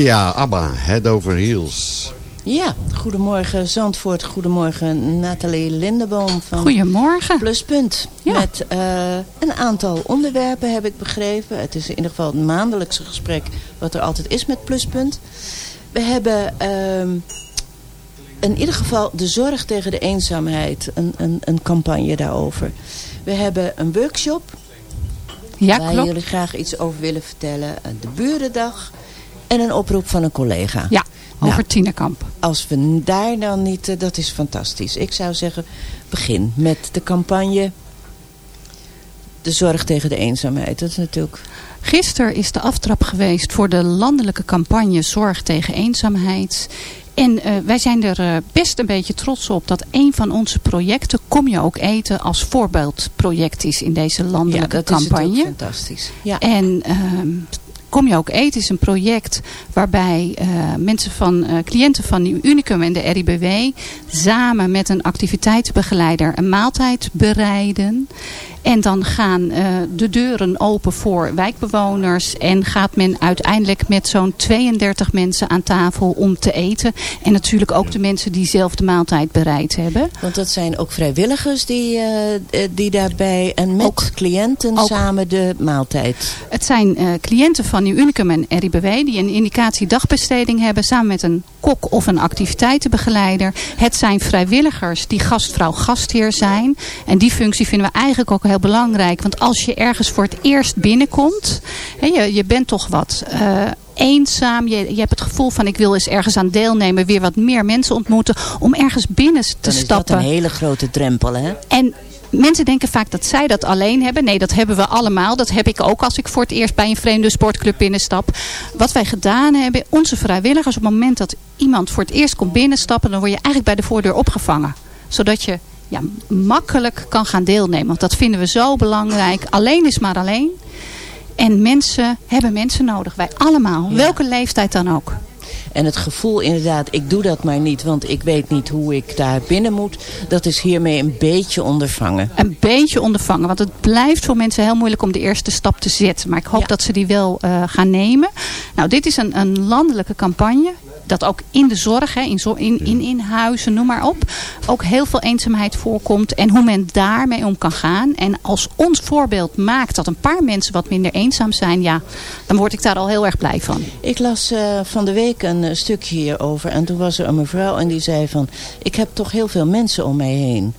Ja, ABBA, Head Over Heels. Ja, goedemorgen Zandvoort. Goedemorgen Nathalie Lindeboom van Goedemorgen. Pluspunt. Met uh, een aantal onderwerpen heb ik begrepen. Het is in ieder geval het maandelijkse gesprek wat er altijd is met Pluspunt. We hebben uh, in ieder geval de zorg tegen de eenzaamheid. Een, een, een campagne daarover. We hebben een workshop. Ja, waar klopt. jullie graag iets over willen vertellen. De Burendag. En een oproep van een collega. Ja, over Nou. Als we daar dan niet... eh, dat is fantastisch. Ik zou zeggen, begin met de campagne... De zorg tegen de eenzaamheid. Dat is natuurlijk... Gisteren is de aftrap geweest voor de landelijke campagne Zorg tegen eenzaamheid. En eh, wij zijn er eh, best een beetje trots op dat een van onze projecten, Kom je ook eten, als voorbeeldproject is in deze Ja, landelijke dat is campagne. fantastisch. Ja. En ehm, Kom je ook eten is een project waarbij eh, mensen van, eh, cliënten van Unicum en de RIBW samen met een activiteitenbegeleider een maaltijd bereiden. En dan gaan eh, de deuren open voor wijkbewoners. En gaat men uiteindelijk met zo'n 32 mensen aan tafel om te eten. En natuurlijk ook de mensen die zelf de maaltijd bereid hebben. Want dat zijn ook vrijwilligers die, eh, eh, die daarbij en met Ook. cliënten Ook. samen de maaltijd. Het zijn cliënten van Nieuw Unicum en RIBW die een indicatie dagbesteding hebben samen met een kok of een activiteitenbegeleider. Het zijn vrijwilligers die gastvrouw gastheer zijn. En die functie vinden we eigenlijk ook heel belangrijk. Want als je ergens voor het eerst binnenkomt, hè, je, je bent toch wat eh, eenzaam. Je, je hebt het gevoel van ik wil eens ergens aan deelnemen, weer wat meer mensen ontmoeten. Om ergens binnen te Dan is stappen. dat een hele grote drempel, hè? En mensen denken vaak dat zij dat alleen hebben. Nee, dat hebben we allemaal. Dat heb ik ook als ik voor het eerst bij een vreemde sportclub binnenstap. Wat wij gedaan hebben, onze vrijwilligers, op het moment dat iemand voor het eerst komt binnenstappen, dan word je eigenlijk bij de voordeur opgevangen. Zodat je ja, makkelijk kan gaan deelnemen. Want dat vinden we zo belangrijk. Alleen is maar alleen. En mensen hebben mensen nodig. Wij allemaal. Ja. Welke leeftijd dan ook. En het gevoel inderdaad, ik doe dat maar niet, want ik weet niet hoe ik daar binnen moet. Dat is hiermee een beetje ondervangen. een beetje ondervangen. Want het blijft voor mensen heel moeilijk om de eerste stap te zetten. Maar ik hoop Ja. dat ze die wel eh, gaan nemen. Nou, dit is een, een landelijke campagne. Dat ook in de zorg, hè, in, in, in huizen, noem maar op. Ook heel veel eenzaamheid voorkomt. En hoe men daarmee om kan gaan. En als ons voorbeeld maakt dat een paar mensen wat minder eenzaam zijn. Ja, dan word ik daar al heel erg blij van. Ik las eh, van de week een eh, stukje hierover en toen was er een mevrouw en die zei van... ik heb toch heel veel mensen om mij heen,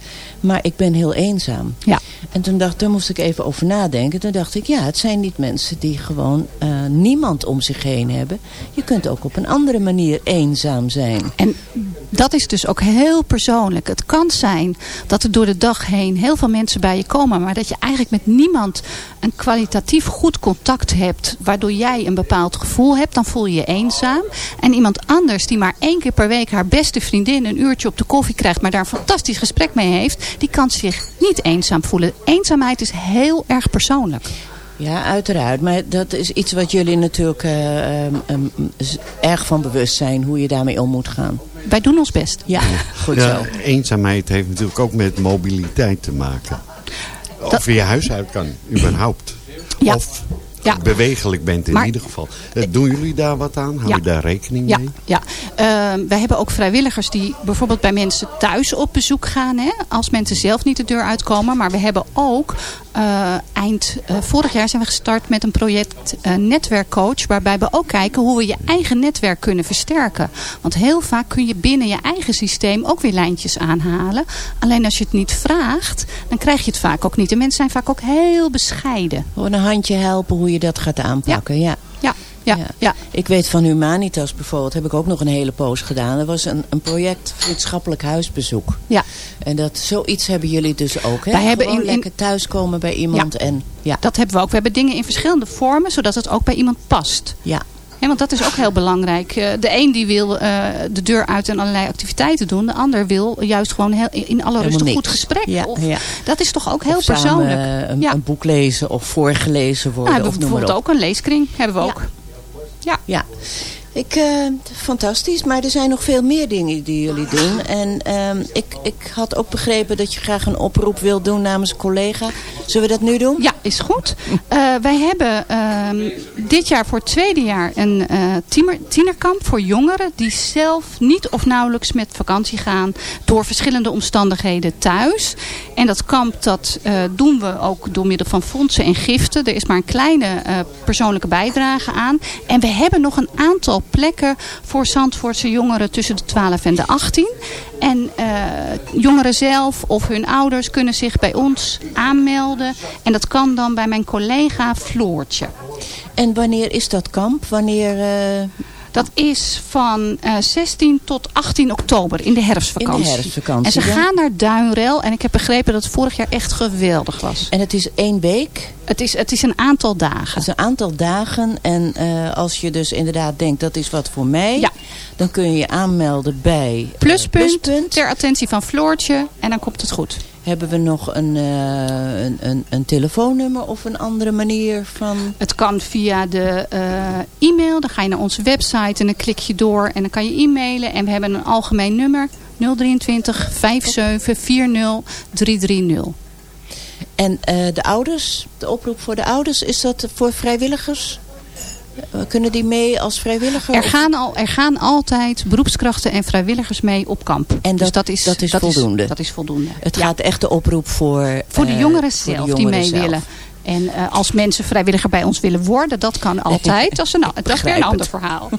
maar ik ben heel eenzaam. Ja. En toen dacht, daar moest ik even over nadenken. Toen dacht ik, ja, het zijn niet mensen die gewoon eh, niemand om zich heen hebben. Je kunt ook op een andere manier eenzaam zijn. En dat is dus ook heel persoonlijk. Het kan zijn dat er door de dag heen heel veel mensen bij je komen. Maar dat je eigenlijk met niemand een kwalitatief goed contact hebt. Waardoor jij een bepaald gevoel hebt. Dan voel je je eenzaam. En iemand anders die maar één keer per week haar beste vriendin een uurtje op de koffie krijgt. Maar daar een fantastisch gesprek mee heeft. Die kan zich niet eenzaam voelen. Eenzaamheid is heel erg persoonlijk. Ja, uiteraard. Maar dat is iets wat jullie natuurlijk eh, ehm, ehm, erg van bewust zijn. Hoe je daarmee om moet gaan. Wij doen ons best. Ja, goed Ja, zo. eenzaamheid heeft natuurlijk ook met mobiliteit te maken. Of je je huis uit kan, überhaupt. Ja. Of Ja. bewegelijk bent in Maar- ieder geval. Eh, Doen jullie daar wat aan? Houden Ja. je daar rekening Ja, mee? ja. Ehm, wij hebben ook vrijwilligers die bijvoorbeeld bij mensen thuis op bezoek gaan. Hè, als mensen zelf niet de deur uitkomen. Maar we hebben ook eh, eind eh, vorig jaar zijn we gestart met een project eh, netwerkcoach. Waarbij we ook kijken hoe we je eigen netwerk kunnen versterken. Want heel vaak kun je binnen je eigen systeem ook weer lijntjes aanhalen. Alleen als je het niet vraagt, dan krijg je het vaak ook niet. En mensen zijn vaak ook heel bescheiden. Gewoon een handje helpen hoe je dat gaat aanpakken. Ja. Ja, ja, Ja. ja. Ik weet van Humanitas bijvoorbeeld, heb ik ook nog een hele poos gedaan. Er was een, een project vriendschappelijk huisbezoek. ja. En dat, zoiets hebben jullie dus ook, hè? Wij hebben in- lekker thuiskomen bij iemand en ja. Dat hebben we ook. We hebben dingen in verschillende vormen, zodat het ook bij iemand past. ja. Hè, want dat is ook heel belangrijk. Eh, de een die wil eh, de deur uit en allerlei activiteiten doen. De ander wil juist gewoon heel, in alle rust een goed gesprek. Ja, Of, ja. Dat is toch ook heel Of persoonlijk. eh, een, Ja. een boek lezen of voorgelezen Nou, worden. hebben we of noem maar bijvoorbeeld ook een leeskring. Hebben we Ja. ook. Ja. Ik, eh, fantastisch, maar er zijn nog veel meer dingen die jullie doen. En ehm, ik, ik had ook begrepen dat je graag een oproep wilt doen namens een collega. Zullen we dat nu doen? Ja, is goed. Uh, wij hebben ehm, dit jaar voor het tweede jaar een uh, tiener, tienerkamp voor jongeren... die zelf niet of nauwelijks met vakantie gaan door verschillende omstandigheden thuis. En dat kamp dat doen we ook door middel van fondsen en giften. Er is maar een kleine persoonlijke bijdrage aan. En we hebben nog een aantal plekken voor Zandvoortse jongeren tussen de 12 en de 18. En uh, jongeren zelf of hun ouders kunnen zich bij ons aanmelden. En dat kan dan bij mijn collega Floortje. En wanneer is dat kamp? Wanneer... Uh... Dat is van uh, 16 tot 18 oktober in de herfstvakantie. In de herfstvakantie. En ze gaan naar Duinrel. En ik heb begrepen dat het vorig jaar echt geweldig was. En het is één week? Het is, het is een aantal dagen. Het is een aantal dagen. En uh, als je dus inderdaad denkt dat is wat voor mij. Ja. Dan kun je je aanmelden bij Pluspunt, Pluspunt. Ter attentie van Floortje. En dan komt het goed. Hebben we nog een, uh, een, een, een, telefoonnummer of een andere manier van... Het kan via de uh, e-mail. Dan ga je naar onze website en dan klik je door en dan kan je e-mailen. En we hebben een algemeen nummer 023 57 40 330. En uh, de ouders, de oproep voor de ouders, is dat voor vrijwilligers? Kunnen die mee als vrijwilliger? Er gaan, al, er gaan altijd beroepskrachten en vrijwilligers mee op kamp. En dat, dus dat, is, dat is dat voldoende? Is, dat is voldoende. Het gaat echt de oproep voor... Voor de jongeren uh, zelf de jongeren die mee zelf. willen. En uh, als mensen vrijwilliger bij ons willen worden, dat kan altijd. Dat is, een, dat is weer een ander verhaal.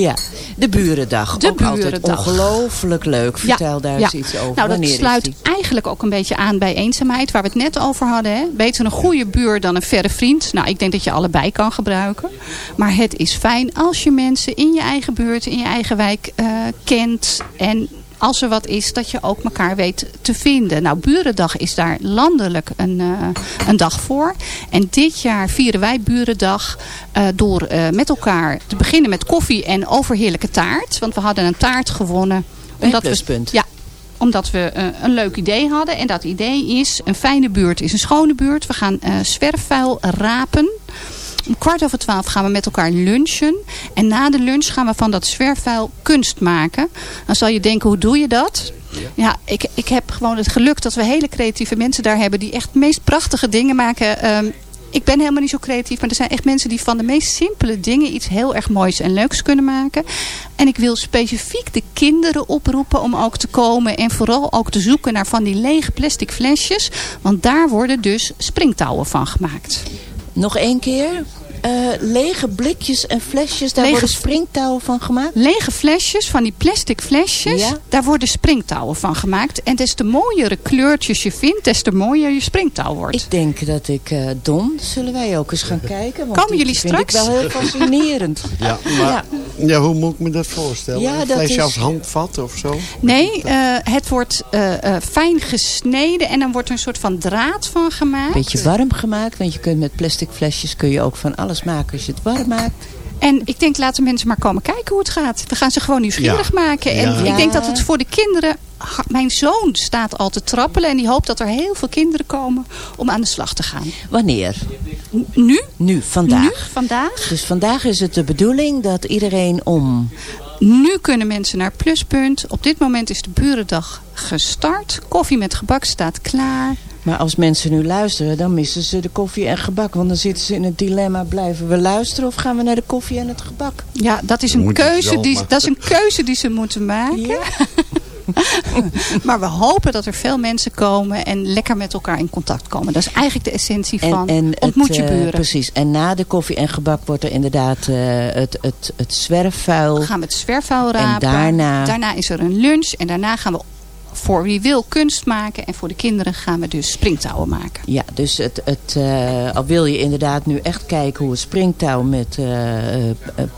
Ja, de Burendag. De ook Burendag. Ongelooflijk leuk. Vertel ja, daar ja. eens iets over. Nou, dat Wanneer sluit eigenlijk ook een beetje aan bij eenzaamheid. Waar we het net over hadden. Hè? Beter een goede buur dan een verre vriend. Nou, ik denk dat je allebei kan gebruiken. Maar het is fijn als je mensen in je eigen buurt, in je eigen wijk uh, kent. En als er wat is, dat je ook elkaar weet te vinden. Nou, Burendag is daar landelijk een, uh, een dag voor. En dit jaar vieren wij Burendag uh, door uh, met elkaar te beginnen met koffie en overheerlijke taart. Want we hadden een taart gewonnen. Omdat. We, ja, omdat we een leuk idee hadden. En dat idee is, een fijne buurt is een schone buurt. We gaan zwerfvuil rapen. Om kwart over twaalf gaan we met elkaar lunchen. En na de lunch gaan we van dat zwerfvuil kunst maken. Dan zal je denken, hoe doe je dat? Ja, ik, ik heb gewoon het geluk dat we hele creatieve mensen daar hebben... die echt de meest prachtige dingen maken... Um, ik ben helemaal niet zo creatief. Maar er zijn echt mensen die van de meest simpele dingen iets heel erg moois en leuks kunnen maken. En ik wil specifiek de kinderen oproepen om ook te komen. En vooral ook te zoeken naar van die lege plastic flesjes. Want daar worden dus springtouwen van gemaakt. Nog één keer. Uh, lege blikjes en flesjes, daar lege, worden springtouwen van gemaakt? Lege flesjes, van die plastic flesjes, ja? daar worden springtouwen van gemaakt. En des te mooiere kleurtjes je vindt, des te mooier je springtouw wordt. Ik denk dat ik, uh, Don, zullen wij ook eens gaan kijken? Want Komen jullie straks? vind ik wel heel fascinerend. ja, maar ja. Ja. hoe moet ik me dat voorstellen? Ja, een dat flesje is... als handvat of zo? Nee, uh, het wordt fijn gesneden en dan wordt er een soort van draad van gemaakt. Beetje warm gemaakt, want je kunt met plastic flesjes kun je ook van alles maken als je het warm maakt. En ik denk, laten mensen maar komen kijken hoe het gaat. We gaan ze gewoon nieuwsgierig ja. maken. En ja. ik denk dat het voor de kinderen... Mijn zoon staat al te trappelen. En die hoopt dat er heel veel kinderen komen om aan de slag te gaan. Wanneer? Nu? Nu, vandaag. Nu, vandaag. Dus vandaag is het de bedoeling dat iedereen om... Nu kunnen mensen naar Pluspunt. Op dit moment is de Burendag gestart. Koffie met gebak staat klaar. Maar als mensen nu luisteren, dan missen ze de koffie en gebak. Want dan zitten ze in het dilemma, blijven we luisteren of gaan we naar de koffie en het gebak? Ja, dat is een, keuze die, dat is een keuze die ze moeten maken. Ja. maar we hopen dat er veel mensen komen en lekker met elkaar in contact komen. Dat is eigenlijk de essentie van en, en ontmoet het, je buren. Uh, precies. En na de koffie en gebak wordt er inderdaad uh, het, het, het zwerfvuil. We gaan met zwerfvuil rapen. En daarna... Daarna is er een lunch en daarna gaan we voor wie wil kunst maken. En voor de kinderen gaan we dus springtouwen maken. Ja, dus het, het, uh, al wil je inderdaad nu echt kijken hoe het springtouw met uh, uh,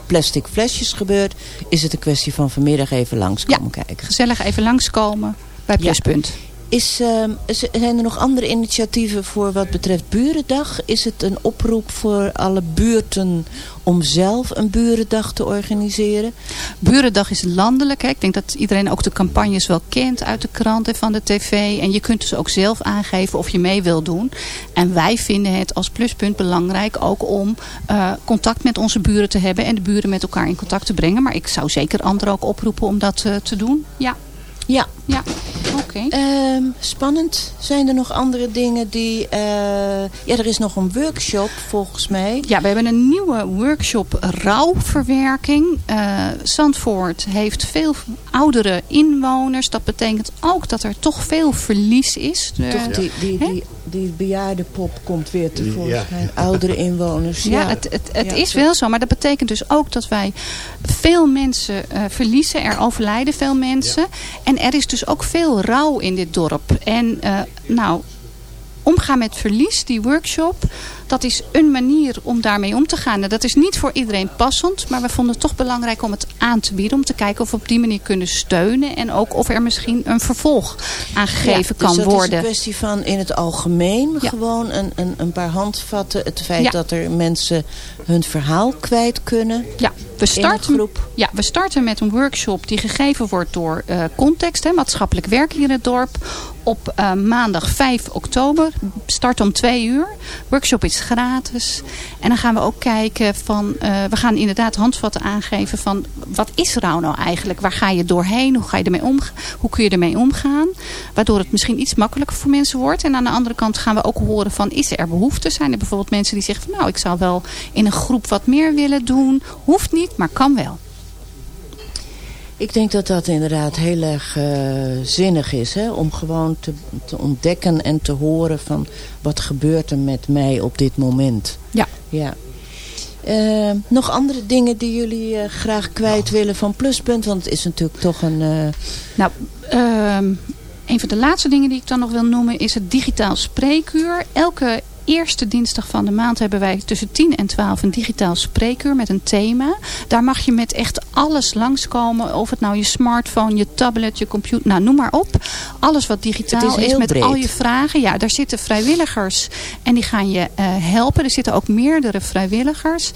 plastic flesjes gebeurt. Is het een kwestie van vanmiddag even langskomen ja, kijken. gezellig even langskomen bij Pluspunt. Ja. Is, ehm, is- zijn er nog andere initiatieven voor wat betreft Burendag? Is het een oproep voor alle buurten om zelf een Burendag te organiseren? Burendag is landelijk. Hè. Ik denk dat iedereen ook de campagnes wel kent uit de krant en van de tv. En je kunt dus ook zelf aangeven of je mee wil doen. En wij vinden het als pluspunt belangrijk ook om eh, contact met onze buren te hebben. En de buren met elkaar in contact te brengen. Maar ik zou zeker anderen ook oproepen om dat eh, te doen. Ja. Ja. Ja, oké. Ehm, spannend. Zijn er nog andere dingen die... eh, ja, er is nog een workshop volgens mij. Ja, we hebben een nieuwe workshop rouwverwerking. Eh Zandvoort heeft veel oudere inwoners. Dat betekent ook dat er toch veel verlies is. De- Toch die, die, Hè? die, die bejaardenpop komt weer tevoorschijn. Oudere inwoners. Ja, het, het, het Ja, is zo- wel zo. Maar dat betekent dus ook dat wij veel mensen eh, verliezen. Er overlijden veel mensen. En er is dus ook veel rouw in dit dorp. En eh, nou, omgaan met verlies, die workshop, dat is een manier om daarmee om te gaan. En dat is niet voor iedereen passend, maar we vonden het toch belangrijk om het aan te bieden. Om te kijken of we op die manier kunnen steunen. En ook of er misschien een vervolg aangegeven Ja, kan dus worden. is een kwestie van in het algemeen gewoon een, een, een paar handvatten. Het feit Ja. dat er mensen hun verhaal kwijt kunnen. Ja, we starten, ja, we starten met een workshop die gegeven wordt door eh, Context, hè, maatschappelijk werk hier in het dorp. Op eh, maandag 5 oktober. Start om 2 uur. Workshop is gratis. En dan gaan we ook kijken van... eh, we gaan inderdaad handvatten aangeven van... Wat is rouw nou eigenlijk? Waar ga je doorheen? Hoe, ga je ermee om, hoe kun je ermee omgaan? Waardoor het misschien iets makkelijker voor mensen wordt. En aan de andere kant gaan we ook horen van... Is er behoefte? Zijn er bijvoorbeeld mensen die zeggen van... Nou, ik zou wel in een groep wat meer willen doen. Hoeft niet, maar kan wel. Ik denk dat dat inderdaad heel erg eh, zinnig is. Hè? Om gewoon te, te ontdekken en te horen van wat gebeurt er met mij op dit moment. Ja. ja. Eh, nog andere dingen die jullie eh, graag kwijt willen van Pluspunt? Want het is natuurlijk toch een... Nou, ehm, een van de laatste dingen die ik dan nog wil noemen is het digitaal spreekuur. Elke eerste dinsdag van de maand hebben wij tussen 10 en 12 een digitaal spreekuur met een thema. Daar mag je met echt alles langskomen. Of het nou je smartphone, je tablet, je computer, nou noem maar op. Alles wat digitaal Het is is, met breed. al je vragen. Ja, daar zitten vrijwilligers en die gaan je eh, helpen. Er zitten ook meerdere vrijwilligers.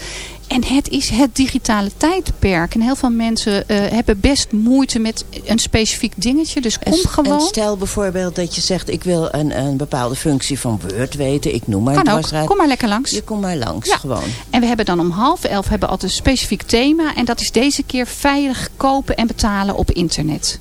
En het is het digitale tijdperk. En heel veel mensen eh, hebben best moeite met een specifiek dingetje. Dus kom en, gewoon. en stel bijvoorbeeld dat je zegt... ik wil een, een bepaalde functie van Word weten. Ik noem maar Kan ook. Kom maar lekker langs. Je komt maar langs Ja. gewoon. En we hebben dan om half elf hebben altijd een specifiek thema. En dat is deze keer veilig kopen en betalen op internet.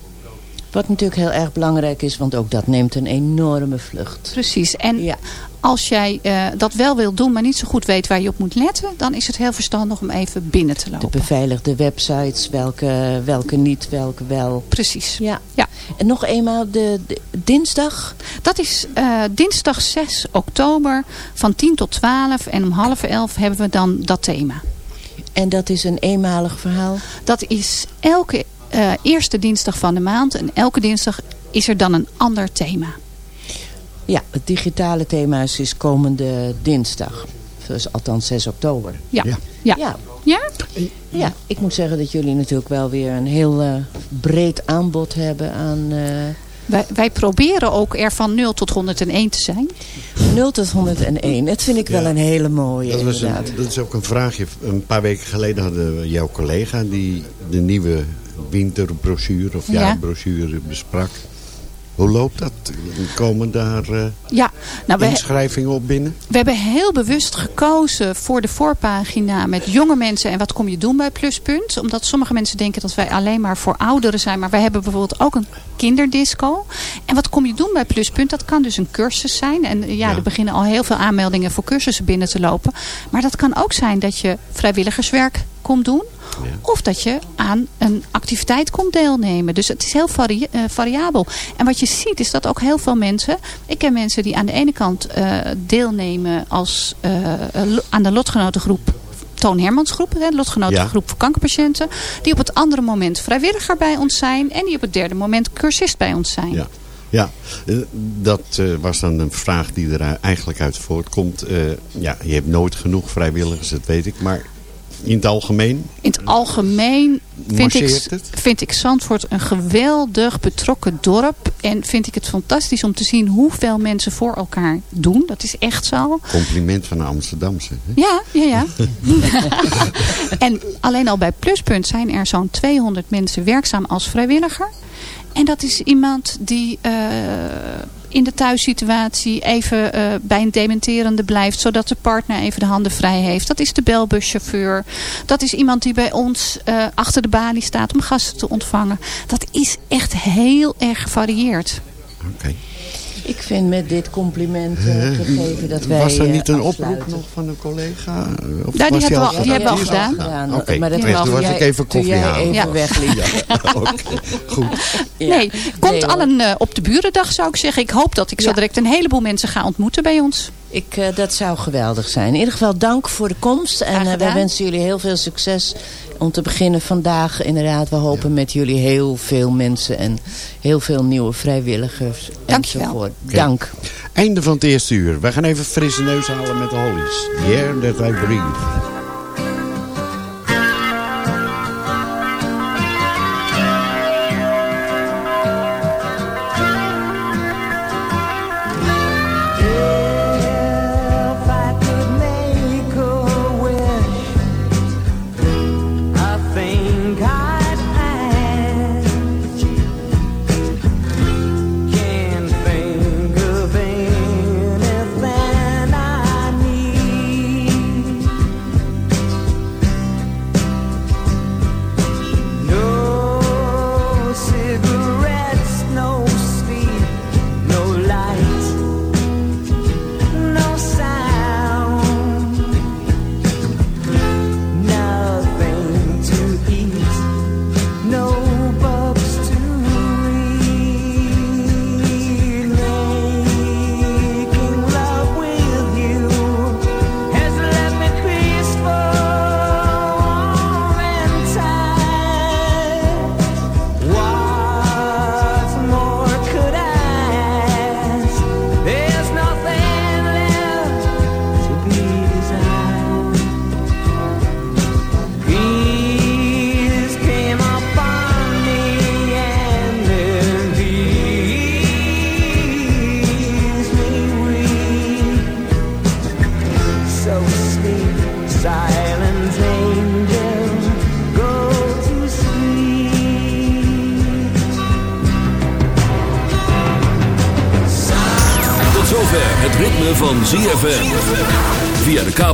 Wat natuurlijk heel erg belangrijk is. Want ook dat neemt een enorme vlucht. Precies. En als jij eh, dat wel wil doen, maar niet zo goed weet waar je op moet letten. Dan is het heel verstandig om even binnen te De lopen. beveiligde websites, welke, welke niet, welke wel. Precies. Ja. Ja. En nog eenmaal de, de- dinsdag. Dat is eh, dinsdag 6 oktober van 10 tot 12. En om half elf hebben we dan dat thema. En dat is een eenmalig verhaal? Dat is elke eh, eerste dinsdag van de maand. En elke dinsdag is er dan een ander thema. Ja, het digitale thema is, is komende dinsdag. Dus althans 6 oktober. Ja. Ja. Ja. Ja. Ja? Ja, ik moet zeggen dat jullie natuurlijk wel weer een heel eh, breed aanbod hebben aan eh, Wij, wij proberen ook er van 0 tot 101 te zijn. 0 tot 101. Dat vind ik wel een hele mooie Dat, was een, dat is ook een vraagje. Een paar weken geleden hadden we jouw collega die de nieuwe winterbrochure of Ja. jaarbrochure besprak. Hoe loopt dat? Komen daar eh, Ja, nou, inschrijvingen op binnen? we hebben heel bewust gekozen voor de voorpagina met jonge mensen. En wat kom je doen bij Pluspunt? Omdat sommige mensen denken dat wij alleen maar voor ouderen zijn. Maar wij hebben bijvoorbeeld ook een kinderdisco. En wat kom je doen bij Pluspunt? Dat kan dus een cursus zijn. En ja, Ja. er beginnen al heel veel aanmeldingen voor cursussen binnen te lopen. Maar dat kan ook zijn dat je vrijwilligerswerk komt doen. Of dat je aan een activiteit komt deelnemen. Dus het is heel vari- eh, variabel. En wat je ziet is dat ook heel veel mensen... Ik ken mensen die aan de ene kant eh, deelnemen als, eh, aan de lotgenotengroep... Toon Hermans groep, hè, de lotgenotengroep voor kankerpatiënten. Die op het andere moment vrijwilliger bij ons zijn. En die op het derde moment cursist bij ons zijn. Ja. Ja, dat was dan een vraag die er eigenlijk uit voortkomt. Ja, je hebt nooit genoeg vrijwilligers, dat weet ik. Maar In het algemeen? In het algemeen vind ik, vind ik Zandvoort een geweldig betrokken dorp. En vind ik het fantastisch om te zien hoeveel mensen voor elkaar doen. Dat is echt zo. Compliment van de Amsterdamse. hè? Ja, ja, ja. en alleen al bij Pluspunt zijn er zo'n 200 mensen werkzaam als vrijwilliger. En dat is iemand die eh, in de thuissituatie even eh, bij een dementerende blijft. Zodat de partner even de handen vrij heeft. Dat is de belbuschauffeur. Dat is iemand die bij ons eh, achter de balie staat om gasten te ontvangen. Dat is echt heel erg gevarieerd. Oké. Ik vind met dit compliment eh, gegeven dat wij Was er eh, niet een afsluiten. oproep nog van een collega? Of Ja, die was hebben we die hebben we al gedaan. gedaan. Oké, Maar dat toen was ik even koffie halen. even Ja. wegliep. Oké, goed. Ja. Nee, komt Nee, al een eh, op de burendag zou ik zeggen. Ik hoop dat ik zo direct een heleboel mensen ga ontmoeten bij ons. Ik, eh, dat zou geweldig zijn. In ieder geval dank voor de komst. En eh, wij wensen jullie heel veel succes. Om te beginnen vandaag inderdaad. We hopen met jullie heel veel mensen. En heel veel nieuwe vrijwilligers. Dankjewel. enzovoort. Dank. Einde van het eerste uur. We gaan even frisse neus halen met de Hollies. The air that I breathe.